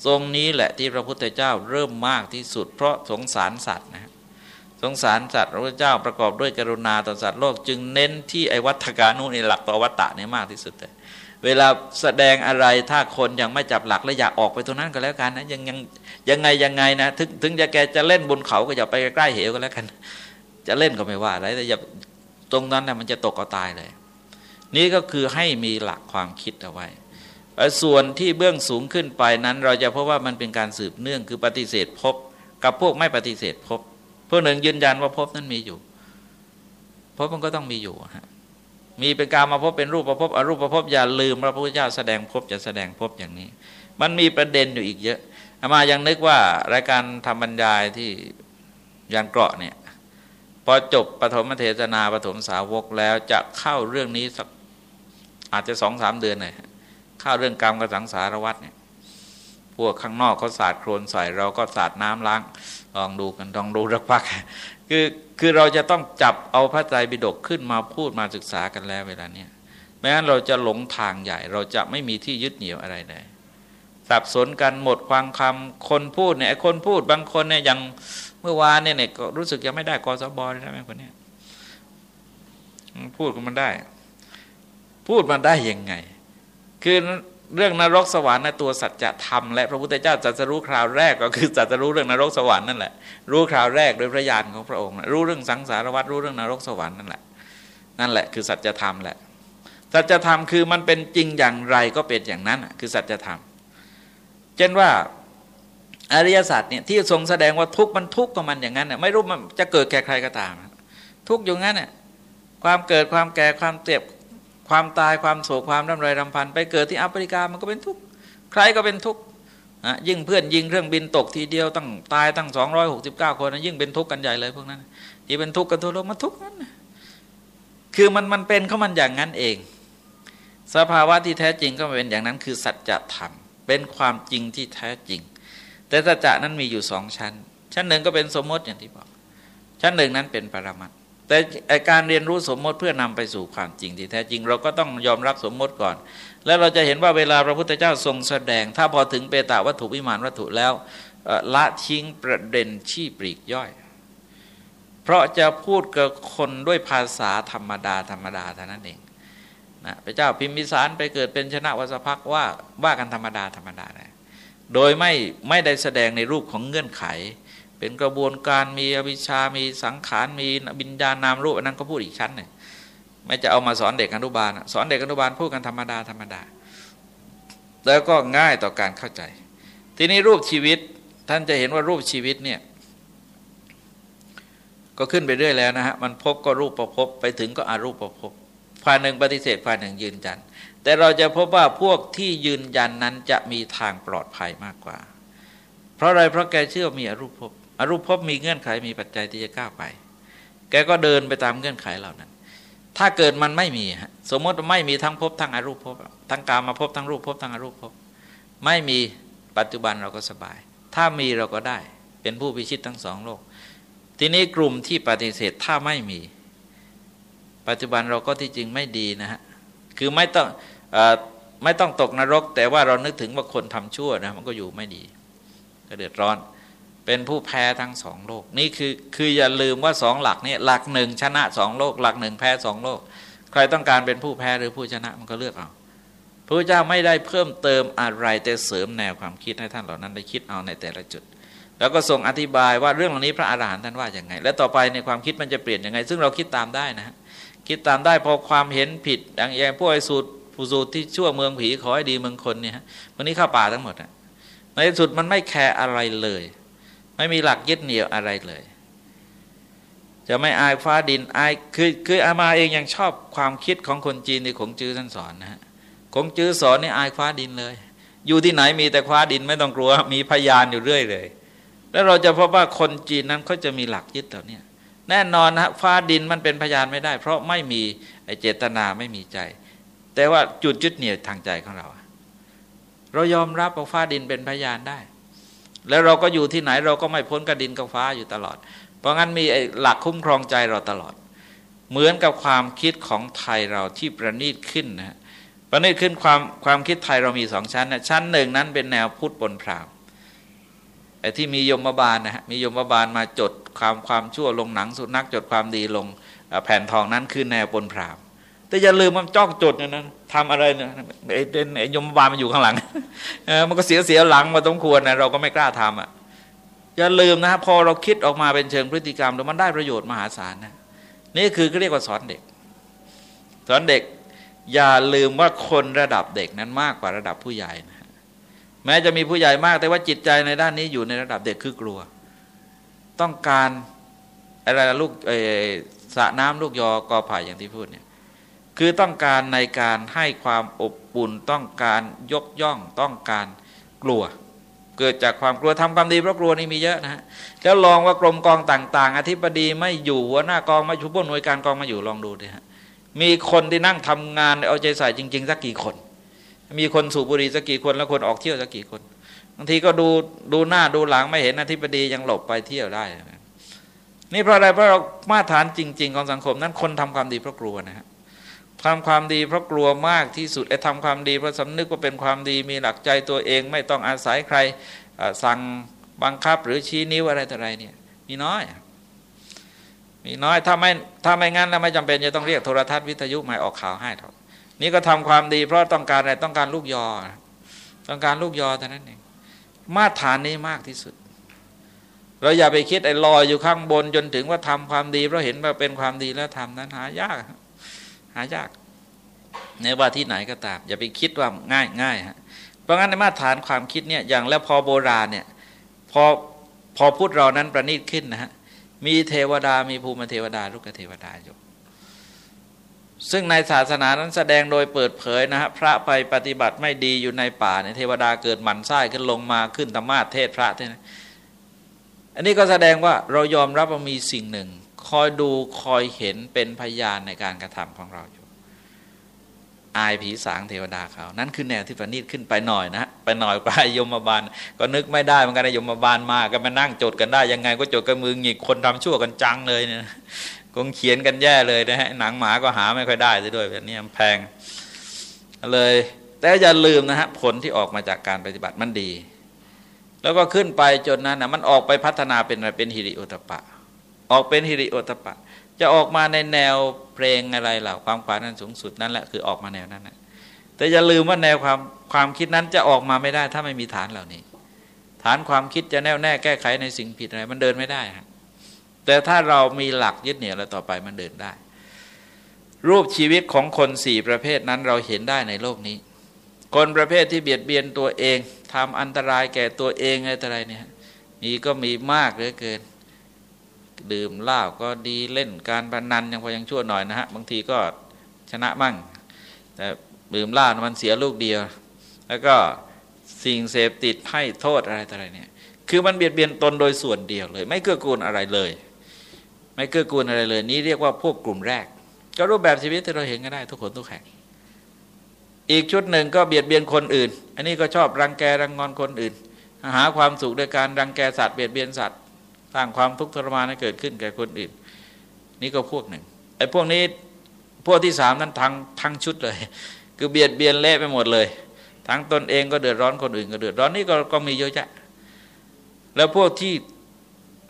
ตรงนี้แหละที่พระพุทธเจ้าเริ่มมากที่สุด เพราะสงสารสัตว์นะสงสารสัตว์พระพุทธเจ้าประกอบด้วยกรุณาต่อสัตว์โลก จึงเน้นที่ไอวัตกานุในหลักต่อวัตตะเนี่ยมากที่สุดเลย เวลาแสดงอะไรถ้าคนยังไม่จับหลักและอยากออกไปตรงนั้นก็แล้วกันนะยังยังยังไงยังไงนะถึงถึงจะแกจะเล่นบนเขาก็อย่าไปใกล้เหวก็แล้วกัน จะเล่นก็ไม่ว่าอะไรแต่อย่าตรงนั้นนะมันจะตกก็ตายเลย นี่ก็คือให้มีหลักความคิดเอาไว้ส่วนที่เบื้องสูงขึ้นไปนั้น เราจะพบว่ามันเป็นการสืบเนื่องคือปฏิเสธพบ กับพวกไม่ปฏิเสธพบพวกหนึ่งยืนยันว่าพบนั้นมีอยู่พบมันก็ต้องมีอยู่ฮะ มีเป็นการมาพบเป็นรูปประพบอรูปประพบอย่าลืมพระพุทธเจ้าแสดงพบจะแสดงพบอย่างนี้ มันมีประเด็นอยู่อีกเยอะอามายังนึกว่ารายการทำบรรยายที่ยันเกราะเนี่ยพอจบปฐมเทศนาปฐมสาวกแล้วจะเข้าเรื่องนี้สักอาจจะสองสามเดือนเลยเข้าเรื่องกรรมกับสังสารวัตเนี่ยพวกข้างนอกเขาสาดโครนใส่เราก็สาดน้ำล้างลองดูกันลองดูรักพัก คือคือเราจะต้องจับเอาพระไตรปิฎกขึ้นมาพูดมาศึกษากันแล้วเวลาเนี้ยไม่งั้นเราจะหลงทางใหญ่ เราจะไม่มีที่ยึดเหนี่ยวอะไรเลยสับสนกันหมดความคำคนพูดเนี่ยคนพูดบางคนเนี่ยยังเมื่อวานเนี่ยเนี่ยรู้สึกยังไม่ได้กสบใช่ไหมคนนี้พูดกันมันได้ พูดมันได้ยังไง คือ เรื่องนรกสวรรค์ในตัวสัจธรรมและพระพุทธเจ้าจัจะรู้คราวแรกก็คือจัจะรู้เรื่องนรกสวรรค์นั่นแหละรู้คราวแรกโดยพระญาณของพระองค์ รู้เรื่องสังสารวัฏรู้เรื่องนรกสวรรค์นั่นแหละนั่นแหละคือสัจธรรมแหละสัจธรรมคือมันเป็นจริงอย่างไรก็เป็นอย่างนั้นคือสัจธรรม เช่นว่าอริยสัจเนี่ยที่ทรงแสดงว่าทุกมันทุกข์ก็มันอย่างนั้นน่ยไม่รู้มันจะเกิดแก่ใครก็ตาม ทุกข์อยู่งั้นเนี่ยความเกิดความแก่ความเจ็บ ความตายความโศกความร่ำไรรำพันไปเกิดที่แอฟริกามันก็เป็นทุกข์ใครก็เป็นทุกข์ยิ่งเพื่อนยิงเครื่องบินตกทีเดียวตั้งตายตั้ง 269 คนยิ่งเป็นทุกข์กันใหญ่เลยพวกนั้นที่เป็นทุกข์กันทั่วโลกมันทุกข์นั้นคือมันมันเป็นเขามันอย่างนั้นเอง สภาวะที่แท้จริงก็เป็นอย่างนั้น คือสัจธรรมเป็นความจริงที่แท้จริง แต่สัจจะนั้นมีอยู่สองชั้น ชั้นหนึ่งก็เป็นสมมติอย่างที่บอก ชั้นหนึ่งนั้นเป็นปรมัตถ แต่การเรียนรู้สมมติเพื่อนำไปสู่ความจริงที่แท้จริง เราก็ต้องยอมรับสมมติก่อน แล้วเราจะเห็นว่าเวลาพระพุทธเจ้าทรงแสดง ถ้าพอถึงเปตาวัตถุวิมานวัตถุแล้วละทิ้งประเด็นชี้ปลีกย่อย เพราะจะพูดกับคนด้วยภาษาธรรมดาธรรมดาเท่านั้นเองนะพระเจ้าพิมพิสารไปเกิดเป็นชนะวสพักว่าว่ากันธรรมดาธรรมดาเลยโดยไม่ไม่ได้แสดงในรูปของเงื่อนไข เป็นกระบวนการมีอวิชามีสังขารมีบิญญาณนามรูปอันนั้นก็พูดอีกชั้นหนึ่งไม่จะเอามาสอนเด็กอนุบาลสอนเด็กอนุบาลพูดกันธรรมดาธรรมดา แล้วก็ง่ายต่อการเข้าใจ ทีนี้รูปชีวิตท่านจะเห็นว่ารูปชีวิตเนี่ยก็ขึ้นไปเรื่อยแล้วนะฮะมันพบก็รูปประพบไปถึงก็อารูปประพบฝ่ายหนึ่งปฏิเสธฝ่ายหนึ่งยืนยัน แต่เราจะพบว่าพวกที่ยืนยันนั้นจะมีทางปลอดภัยมากกว่า เพราะอะไรเพราะแกเชื่อมีอรูปภพ อรูปภพมีเงื่อนไขมีปัจจัยที่จะก้าวไป แกก็เดินไปตามเงื่อนไขเหล่านั้น ถ้าเกิดมันไม่มีสมมติไม่มีทั้งภพทั้งอรูปภพทั้งกามาภพทั้งรูปภพทั้งอรูปภพไม่มีปัจจุบันเราก็สบาย ถ้ามีเราก็ได้ เป็นผู้พิชิตทั้งสองโลก ทีนี้กลุ่มที่ปฏิเสธถ้าไม่มี ปัจจุบันเราก็ที่จริงไม่ดีนะฮะคือไม่ต้องอไม่ต้องตกนรก แต่ว่าเรานึกถึงว่าคนทำชั่วนะมันก็อยู่ไม่ดี ก็เดือดร้อน เป็นผู้แพ้ทั้งสองโลก นี่คือคืออย่าลืมว่าสองหลักนี่หลักหนึ่งชนะสองโลก หลักหนึ่งแพ้สองโลก ใครต้องการเป็นผู้แพ้หรือผู้ชนะมันก็เลือกเอาพระเจ้าไม่ได้เพิ่มเติมอะไรแต่เสริมแนวความคิดให้ท่านเหล่านั้นได้คิดเอาในแต่ละจุด แล้วก็ทรงอธิบายว่าเรื่องเหล่านี้พระอาหารหันต์ท่านว่าอย่างไง และต่อไปในความคิดมันจะเปลี่ยนยังไง ซึ่งเราคิดตามได้นะ คิดตามได้พอความเห็นผิดอย่างอย่างพวกไอ้สูตรผู้สูตรที่ชั่วเมืองผีขอให้ดีเมืองคนเนี่ยวันนี้เข้าป่าทั้งหมดในสุดมันไม่แคร์อะไรเลย ไม่มีหลักยึดเหนี่ยวอะไรเลย จะไม่อายฟ้าดินอายคือคืออามาเองยังชอบความคิดของคนจีนในของจื้อท่านสอนนะฮะคงจื้อสอนนี่อายฟ้าดินเลย อยู่ที่ไหนมีแต่ฟ้าดินไม่ต้องกลัว มีพยานอยู่เรื่อยเลย แล้วเราจะพบว่าคนจีนนั้นเขาจะมีหลักยึดต่อเนี่ยแน่นอนนะฟ้าดินมันเป็นพยานไม่ได้ เพราะไม่มีเจตนาไม่มีใจ แต่ว่าจุดยึดเหนี่ยวทางใจของเรา เรายอมรับว่าฟ้าดินเป็นพยานได้ แล้วเราก็อยู่ที่ไหนเราก็ไม่พ้นกระดินกับฟ้าอยู่ตลอด เพราะงั้นมีหลักคุ้มครองใจเราตลอด เหมือนกับความคิดของไทยเราที่ประณีตขึ้นนะประณีตขึ้นความความคิดไทยเรามีสองชั้นนะชั้นหนึ่งนั้นเป็นแนวพุทธบนพรามไอ้ที่มียมบาลนะฮะมียมบาลมาจดความความชั่วลงหนังสุนัขจดความดีลงแผ่นทองนั้นคือแนวปนพราม แต่อย่าลืมมันจ้องจดเนี่ยนะทำอะไรเนี่ยไอ้เดนไอ้ยมบาลมันอยู่ข้างหลังมันก็เสียเสียหลังมาต้องควรนะเราก็ไม่กล้าทำอะอย่าลืมนะพอเราคิดออกมาเป็นเชิงพฤติกรรมแล้วมันได้ประโยชน์มหาศาลนะนี่คือเรียกว่าสอนเด็ก สอนเด็ก อย่าลืมว่าคนระดับเด็กนั้นมากกว่าระดับผู้ใหญ่นะแม้จะมีผู้ใหญ่มากแต่ว่าจิตใจในด้านนี้อยู่ในระดับเด็กคือกลัว ต้องการอะไรลูกสระน้ำลูกยอกอไผ่อย่างที่พูดเนี่ย คือต้องการในการให้ความอบอุ่นต้องการยกย่องต้องการกลัว เกิดจากความกลัวทำความดีเพราะกลัวนี่มีเยอะนะฮะแล้วลองว่ากรมกองต่าง ๆ อธิบดีไม่อยู่หัวหน้ากองไม่ชุบนหน่วยการกองมาอยู่ลองดูดิฮะมีคนที่นั่งทำงานเอาใจใส่จริง ๆ สักกี่คน มีคนสูบบุหรี่สักกี่คนแล้วคนออกเที่ยวสักกี่คนบางทีก็ดูดูหน้าดูหลังไม่เห็นอธิบดียังหลบไปเที่ยวได้นี่เพราะอะไรเพราะเรามาตรฐานจริง ๆ ของสังคมนั้นคนทำความดีเพราะกลัวนะฮะ ทำความดีเพราะกลัวมากที่สุดไอ้ทำความดีเพราะสำนึกว่าเป็นความดีมีหลักใจตัวเองไม่ต้องอาศัยใครสั่งบังคับหรือชี้นิ้วอะไรต่ออะไรเนี่ยมีน้อย มีน้อยถ้าไม่ถ้าไม่งั้นแล้วไม่จำเป็นจะต้องเรียกโทรทัศน์วิทยุมาออกข่าวให้เถอะนี่ก็ทำความดีเพราะต้องการอะไรต้องการลูกยอ ต้องการลูกยอเท่านั้นเองมาตรฐานนี้มากที่สุด เราอย่าไปคิดไอ้ลอยอยู่ข้างบนจนถึงว่าทำความดีเพราะเห็นว่าเป็นความดีแล้วทำนั้นหายาก หายากในว่าที่ไหนก็ตาม อย่าไปคิดว่าง่ายง่ายฮะเพราะงั้นในมาตรฐานความคิดเนี่ยอย่างแล้วพอโบราณเนี่ยพอพอพูดเรานั้นประณีตขึ้นนะฮะมีเทวดามีภูมิเทวดาลูกเทวดาอยู่ซึ่งในศาสนานั้นแสดงโดยเปิดเผยนะฮะพระไปปฏิบัติไม่ดีอยู่ในป่าในเทวดาเกิดหมันไส้ขึ้นลงมาขึ้นธรรมาเทศพระเท่นอันนี้ก็แสดงว่าเรายอมรับว่ามีสิ่งหนึ่ง คอยดูคอยเห็นเป็นพยานในการกระทำของเราอยู่ อายผีสางเทวดาเขานั่นคือแนวที่ประณีตขึ้นไปหน่อยนะไปหน่อยกว่ายมบาล ก็นึกไม่ได้เหมือนกันยมบาลมาก็มานั่งจดกันได้ ยังไงก็จดกันมือหงิกคนทำชั่วกันจังเลยเนี่ยคงเขียนกันแย่เลยนะฮะหนังหมาก็หาไม่ค่อยได้ซะด้วยแบบนี้แพงเลย แต่อย่าลืมนะฮะผลที่ออกมาจากการปฏิบัติมันดี แล้วก็ขึ้นไปจนนั้นนะมันออกไปพัฒนาเป็นอะไรเป็นฮิริโอตปะ ออกเป็นฮิริโอตปะ จะออกมาในแนวเพลงอะไรเหล่าความฝันนั้นสูงสุดนั่นแหละคือออกมาแนวนั้นนะแต่อย่าลืมว่าแนวความความคิดนั้นจะออกมาไม่ได้ ถ้าไม่มีฐานเหล่านี้ ฐานความคิดจะแน่วแน่แก้ไขในสิ่งผิดอะไรมันเดินไม่ได้ครับแต่ถ้าเรามีหลักยึดเหนี่ยวแล้วต่อไปมันเดินได้ รูปชีวิตของคนสี่ประเภทนั้นเราเห็นได้ในโลกนี้ คนประเภทที่เบียดเบียนตัวเองทำอันตรายแก่ตัวเองอะไรต่ออะไรเนี่ยมีก็มีมากเหลือเกิน ดื่มเหล้าก็ดีเล่นการพนันยังพอยังชั่วหน่อยนะฮะบางทีก็ชนะมั่งแต่ดื่มเหล้ามันเสียลูกเดียว แล้วก็สิ่งเสพติดให้โทษอะไรต่ออะไรเนี่ยคือมันเบียดเบียนตนโดยส่วนเดียวเลย ไม่เกื้อกูลอะไรเลย ไม่เกื้อกูลอะไรเลย นี้เรียกว่าพวกกลุ่มแรก ก็รูปแบบชีวิตที่เราเห็นก็ได้ทุกคนทุกแห่งอีกชุดหนึ่งก็เบียดเบียนคนอื่น อันนี้ก็ชอบรังแกรังงอนคนอื่น หาความสุขโดยการรังแกสัตว์เบียดเบียนสัตว์ สร้างความทุกข์ทรมานให้เกิดขึ้นแก่คนอื่น นี่ก็พวกหนึ่งไอ้พวกนี้พวกที่สามนั้นทั้งทั้งชุดเลย คือเบียดเบียนเละไปหมดเลย ทั้งตนเองก็เดือดร้อนคนอื่นก็เดือดร้อนนี่ก็ก็มีเยอะแยะแล้วพวกที่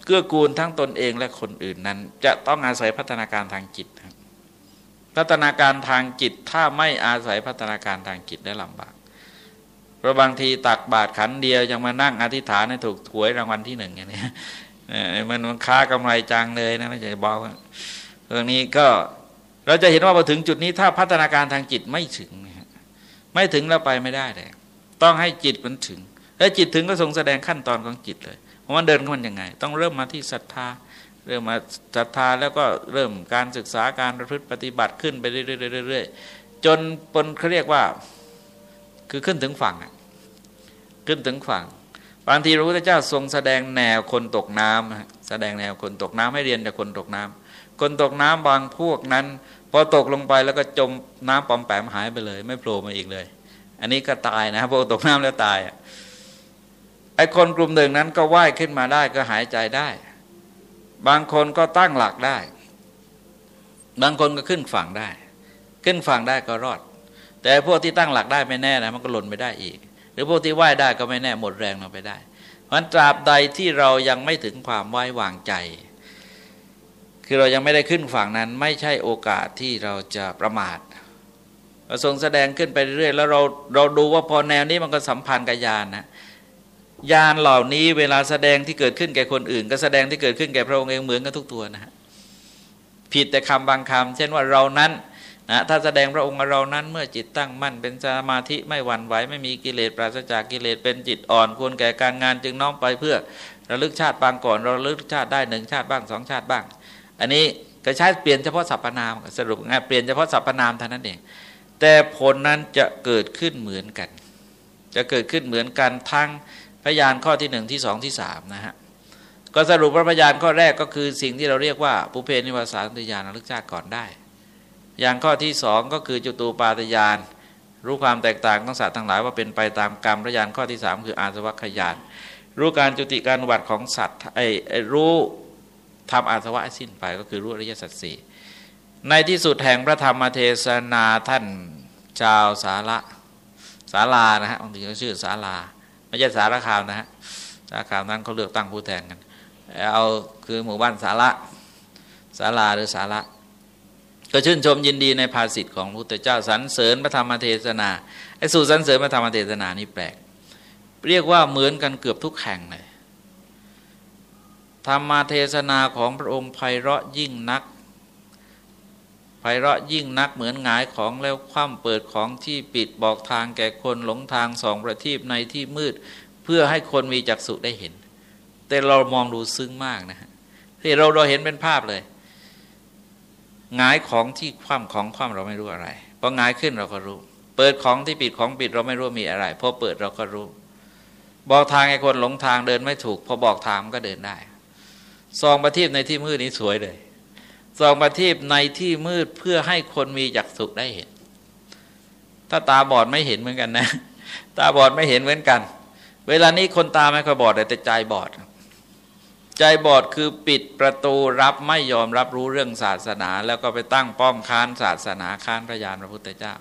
เกื้อกูลทั้งตนเองและคนอื่นนั้น จะต้องอาศัยพัฒนาการทางจิตพัฒนาการทางจิตถ้าไม่อาศัยพัฒนาการทางจิตได้ลำบากเพราะบางทีตักบาตรขันเดียวยังมานั่งอธิษฐานให้ถูกถวยรางวัลที่หนึ่งอย่างนี้ มันมันค้ากำไรจังเลยนะไม่ใช่บอกเรื่องนี้ก็เราจะเห็นว่าพอถึงจุดนี้ถ้าพัฒนาการทางจิตไม่ถึง ไม่ถึงแล้วไปไม่ได้เลยต้องให้จิตมันถึง แล้วจิตถึงก็ทรงแสดงขั้นตอนของจิตเลยว่ามันเดินมันยังไง ต้องเริ่มมาที่ศรัทธาเริ่มมาศรัทธาแล้วก็เริ่มการศึกษาการประพฤติปฏิบัติขึ้นไปเรื่อยๆจนปนเขาเรียกว่า คือขึ้นถึงฝั่งขึ้นถึงฝั่ง บางทีพระพุทธเจ้าทรงแสดงแนวคนตกน้ำแสดงแนวคนตกน้ำให้เรียนจากคนตกน้ำคนตกน้ำบางพวกนั้นพอตกลงไปแล้วก็จมน้ำปอมแปมหายไปเลย ไม่โผล่มาอีกเลย อันนี้ก็ตายนะพอตกน้ำแล้วตายไอ้คนกลุ่มหนึ่งนั้นก็ว่ายขึ้นมาได้ก็หายใจได้ บางคนก็ตั้งหลักได้ บางคนก็ขึ้นฝั่งได้ ขึ้นฝั่งได้ก็รอด แต่พวกที่ตั้งหลักได้ไม่แน่นะมันก็หล่นไปได้อีก หรือพวกที่ว่ายได้ก็ไม่แน่หมดแรงลงไปได้ เพราะตราบใดที่เรายังไม่ถึงความไว้วางใจ คือเรายังไม่ได้ขึ้นฝั่งนั้น ไม่ใช่โอกาสที่เราจะประมาทเราทรงแสดงขึ้นไปเรื่อยแล้วเราเราดูว่าพอแนวนี้มันก็สัมพันธ์กับยานนะยานเหล่านี้เวลาแสดงที่เกิดขึ้นแก่คนอื่น ก็แสดงที่เกิดขึ้นแก่พระองค์เองเหมือนกันทุกตัวนะฮะผิดแต่คำบางคำเช่นว่าเรานั้น นะถ้าแสดงพระองค์เรานั้นเมื่อจิตตั้งมั่นเป็นสมาธิไม่หวั่นไหวไม่มีกิเลสปราศจากกิเลสเป็นจิตอ่อนควรแก่การงานจึงน้อมไปเพื่อระลึกชาติปางก่อนเราลึกชาติได้หนึ่งชาติบ้างสองชาติบ้าง อันนี้ก็ใช้เปลี่ยนเฉพาะสรรพนามสรุปง่ายเปลี่ยนเฉพาะสรรพนามเท่านั้นเอง แต่ผลนั้นจะเกิดขึ้นเหมือนกัน จะเกิดขึ้นเหมือนกันทั้งพยานข้อที่หนึ่งที่สองที่สามนะฮะก็สรุปว่าพยานข้อแรกก็คือสิ่งที่เราเรียกว่าปุเพนิวาสานติยานระลึกชาติก่อนได้ อย่างข้อที่สองก็คือจุตูปาตยาน รู้ความแตกต่างของสัตว์ทั้งหลายว่าเป็นไปตามกรรมพยานข้อที่สามคืออาสวัคยาน รู้การจุติการวัดของสัตว์ไอ้รู้ทำอาสวะสิ้นไปก็คือรู้อริยสัจสี่ในที่สุดแห่งพระธรรมเทศนาท่านชาวสาระสาลานะฮะบางทีเขาชื่อสาลาไม่ใช่สารคามนะฮะสารคามนั้นเขาเลือกตั้งผู้แทนกัน เอาคือหมู่บ้านสาระสาราหรือสาระ ก็ชื่นชมยินดีในภาษิตของพระพุทธเจ้าสรรเสริญพระธรรมเทศนาไอ้สูตรสรรเสริญพระธรรมเทศนานี่แปลก เรียกว่าเหมือนกันเกือบทุกแห่งเลยธรรมเทศนาของพระองค์ไพเราะยิ่งนักไพเราะยิ่งนักเหมือนหงายของแล้วคว่ำเปิดของที่ปิดบอกทางแก่คนหลงทางสองประทีปในที่มืด เพื่อให้คนมีจักษุได้เห็น แต่เรามองดูซึ้งมากนะฮะที่เราเราเห็นเป็นภาพเลย งายของที่คว่ำของคว่ำเราไม่รู้อะไรพองายขึ้นเราก็รู้ เปิดของที่ปิดของปิดเราไม่รู้มีอะไรพอเปิดเราก็รู้ บอกทางไอ้คนหลงทางเดินไม่ถูก พอบอกทางก็เดินได้ซองประทีปในที่มืดนี้สวยเลยส่องประทีปในที่มืดเพื่อให้คนมีจักษุได้เห็น ถ้าตาบอดไม่เห็นเหมือนกันนะ ตาบอดไม่เห็นเหมือนกัน เวลานี้คนตาไม่ค่อยบอดแต่ใจบอด ใจบอดคือปิดประตูรับไม่ยอมรับรู้เรื่องศาสนา แล้วก็ไปตั้งป้อมค้านศาสนาค้านพระญาณพระพุทธเจ้า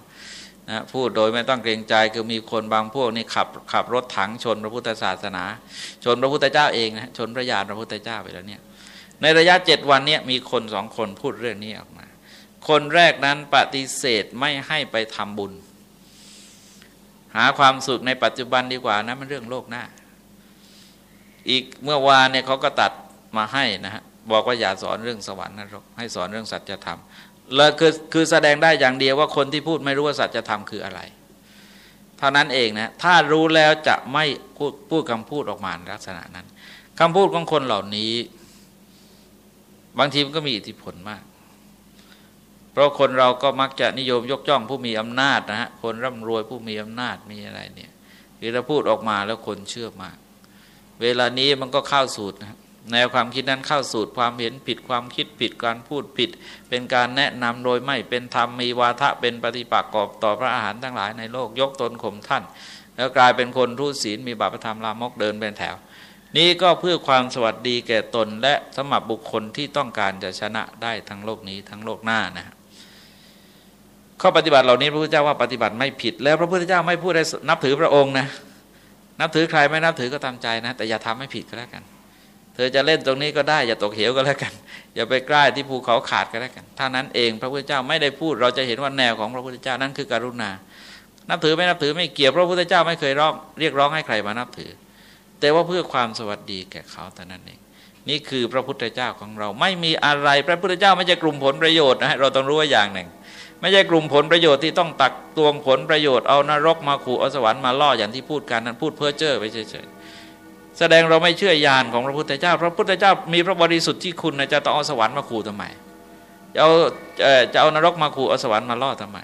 นะพูดโดยไม่ต้องเกรงใจคือมีคนบางพวกนี่ขับขับรถถังชนพระพุทธศาสนา ชนพระพุทธเจ้าเองนะชนพระญาณพระพุทธเจ้าไปแล้วเนี่ยในระยะเจ็ดวันเนี้มีคนสองคนพูดเรื่องนี้ออกมา คนแรกนั้นปฏิเสธไม่ให้ไปทำบุญ หาความสุขในปัจจุบันดีกว่านะมันเรื่องโลกหน้า อีกเมื่อวานเนี่ยเขาก็ตัดมาให้นะฮะบอกว่าอย่าสอนเรื่องสวรรค์นรกให้สอนเรื่องสัจธรรมเลยคือคือแสดงได้อย่างเดียวว่าคนที่พูดไม่รู้ว่าสัจธรรมคืออะไร เท่านั้นเองนะถ้ารู้แล้วจะไม่พูดพูดคำพูดออกมาลักษณะนั้นคำพูดของคนเหล่านี้ บางทีมันก็มีอิทธิพลมาก เพราะคนเราก็มักจะนิยมยกย่องผู้มีอำนาจนะฮะคนร่ำรวยผู้มีอำนาจมีอะไรเนี่ยคือเราพูดออกมาแล้วคนเชื่อมาก เวลานี้มันก็เข้าสูตรนะแนวความคิดนั้นเข้าสูตรความเห็นผิดความคิดผิดการพูดผิด เป็นการแนะนำโดยไม่เป็นธรรมมีวาทะเป็นปฏิปักษ์กอบต่อพระอาหารทั้งหลายในโลกยกตนข่มท่าน แล้วกลายเป็นคนทุศีลมีบาปธรรมลามกเดินเป็นแถว นี้ก็เพื่อความสวัสดีแก่ตนและสมับบุคคลที่ต้องการจะชนะได้ทั้งโลกนี้ทั้งโลกหน้านะข้อปฏิบัติเหล่านี้พระพุทธเจ้าว่าปฏิบัติไม่ผิด แล้วพระพุทธเจ้าไม่พูดให้นับถือพระองค์นะ นับถือใครไม่นับถือก็ตามใจนะ แต่อย่าทำให้ผิดก็แล้วกัน เธอจะเล่นตรงนี้ก็ได้ อย่าตกเหวก็แล้วกัน อย่าไปใกล้ที่ภูเขาขาดก็แล้วกันท่านั้นเองพระพุทธเจ้าไม่ได้พูด เราจะเห็นว่าแนวของพระพุทธเจ้านั้นคือการุณา นับถือไม่นับถือไม่เกี่ยวพระพุทธเจ้าไม่เคยร้องเรียกร้องให้ใครมานับถือ แต่ว่าเพื่อความสวัสดีแก่เขาแต่นั้นเองนี่คือพระพุทธเจ้าของเรา ไม่มีอะไร พระพุทธเจ้าไม่ใช่กลุ่มผลประโยชน์นะเราต้องรู้ว่าอย่างหนึ่ง ไม่ใช่กลุ่มผลประโยชน์ที่ต้องตักตวงผลประโยชน์เอานรกมาขู่เอาสวรรค์มาล่ออย่างที่พูดกันนั้นพูดเพ้อเจ้อไปเฉยแสดงเราไม่เชื่อญาณของพระพุทธเจ้า พระพุทธเจ้ามีพระบริสุทธิ์ที่คุณจะต้องเอาสวรรค์มาขู่ทำไมจะเอาจะเอานรกมาขู่เอาสวรรค์มาล่อทำไม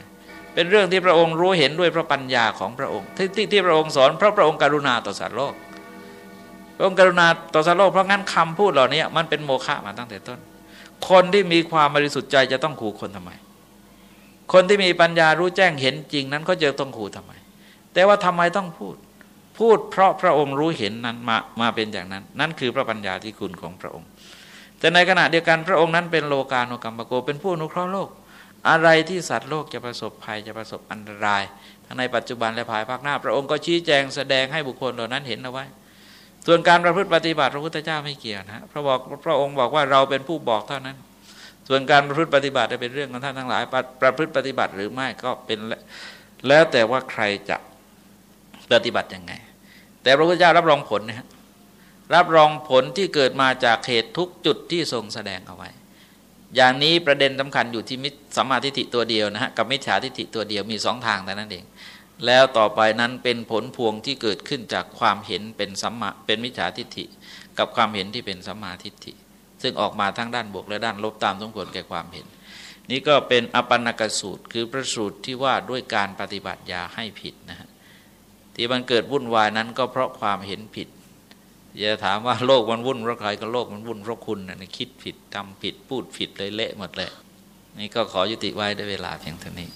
เป็นเรื่องที่พระองค์รู้เห็นด้วยพระปัญญาของพระองค์ที่ที่ที่พระองค์สอนเพราะพระองค์กรุณาต่อสัตว์โลกพระองค์กรุณาต่อสัตว์โลกเพราะงั้นคำพูดเหล่านี้มันเป็นโมฆะมาตั้งแต่ต้น คนที่มีความบริสุทธิ์ใจจะต้องขู่คนทำไม คนที่มีปัญญารู้แจ้งเห็นจริงนั้นก็จะต้องขู่ทำไม แต่ว่าทำไมต้องพูด พูดเพราะพระองค์รู้เห็นนั้นมามาเป็นอย่างนั้น นั่นคือพระปัญญาที่คุณของพระองค์ แต่ในขณะเดียวกันพระองค์นั้นเป็นโลกาโนกรรมโกเป็นผู้อนุเคราะห์โลก อะไรที่สัตว์โลกจะประสบภัยจะประสบอันตราย ทั้งในปัจจุบันและภายภาคหน้า พระองค์ก็ชี้แจงแสดงให้บุคคลเหล่านั้นเห็นเอาไว้ ส่วนการประพฤติปฏิบัติพระพุทธเจ้าไม่เกี่ยวนะพระบอกพระองค์บอกว่าเราเป็นผู้บอกเท่านั้น ส่วนการประพฤติปฏิบัติจะเป็นเรื่องของท่านทั้งหลาย ประพฤติปฏิบัติหรือไม่ก็เป็นแล้วแต่ว่าใครจะปฏิบัติยังไง แต่พระพุทธเจ้ารับรองผลนะรับรองผลที่เกิดมาจากเหตุทุกจุดที่ทรงแสดงเอาไว้ อย่างนี้ประเด็นสำคัญอยู่ที่มิสัมมาทิฏฐิตัวเดียวนะฮะกับมิจฉาทิฏฐิตัวเดียวมีสองทางแต่นั้นเอง แล้วต่อไปนั้นเป็นผลพวงที่เกิดขึ้นจากความเห็นเป็นสัมมาเป็นมิจฉาทิฏฐิ กับความเห็นที่เป็นสัมมาทิฏฐิ ซึ่งออกมาทั้งด้านบวกและด้านลบตามสมควรแก่ความเห็น นี่ก็เป็นอปันนกสูตร คือพระสูตรที่ว่าด้วยการปฏิบัติยาให้ผิดนะฮะที่มันเกิดวุ่นวายนั้นก็เพราะความเห็นผิดอย่าถามว่าโลกมันวุ่นเพราะใครก็โลกมันวุ่นเพราะคุณนะคิดผิดทำผิดพูดผิดเลยเละหมดเลย นี่ก็ขอยุติไว้ด้วยเวลาเพียงเท่านี้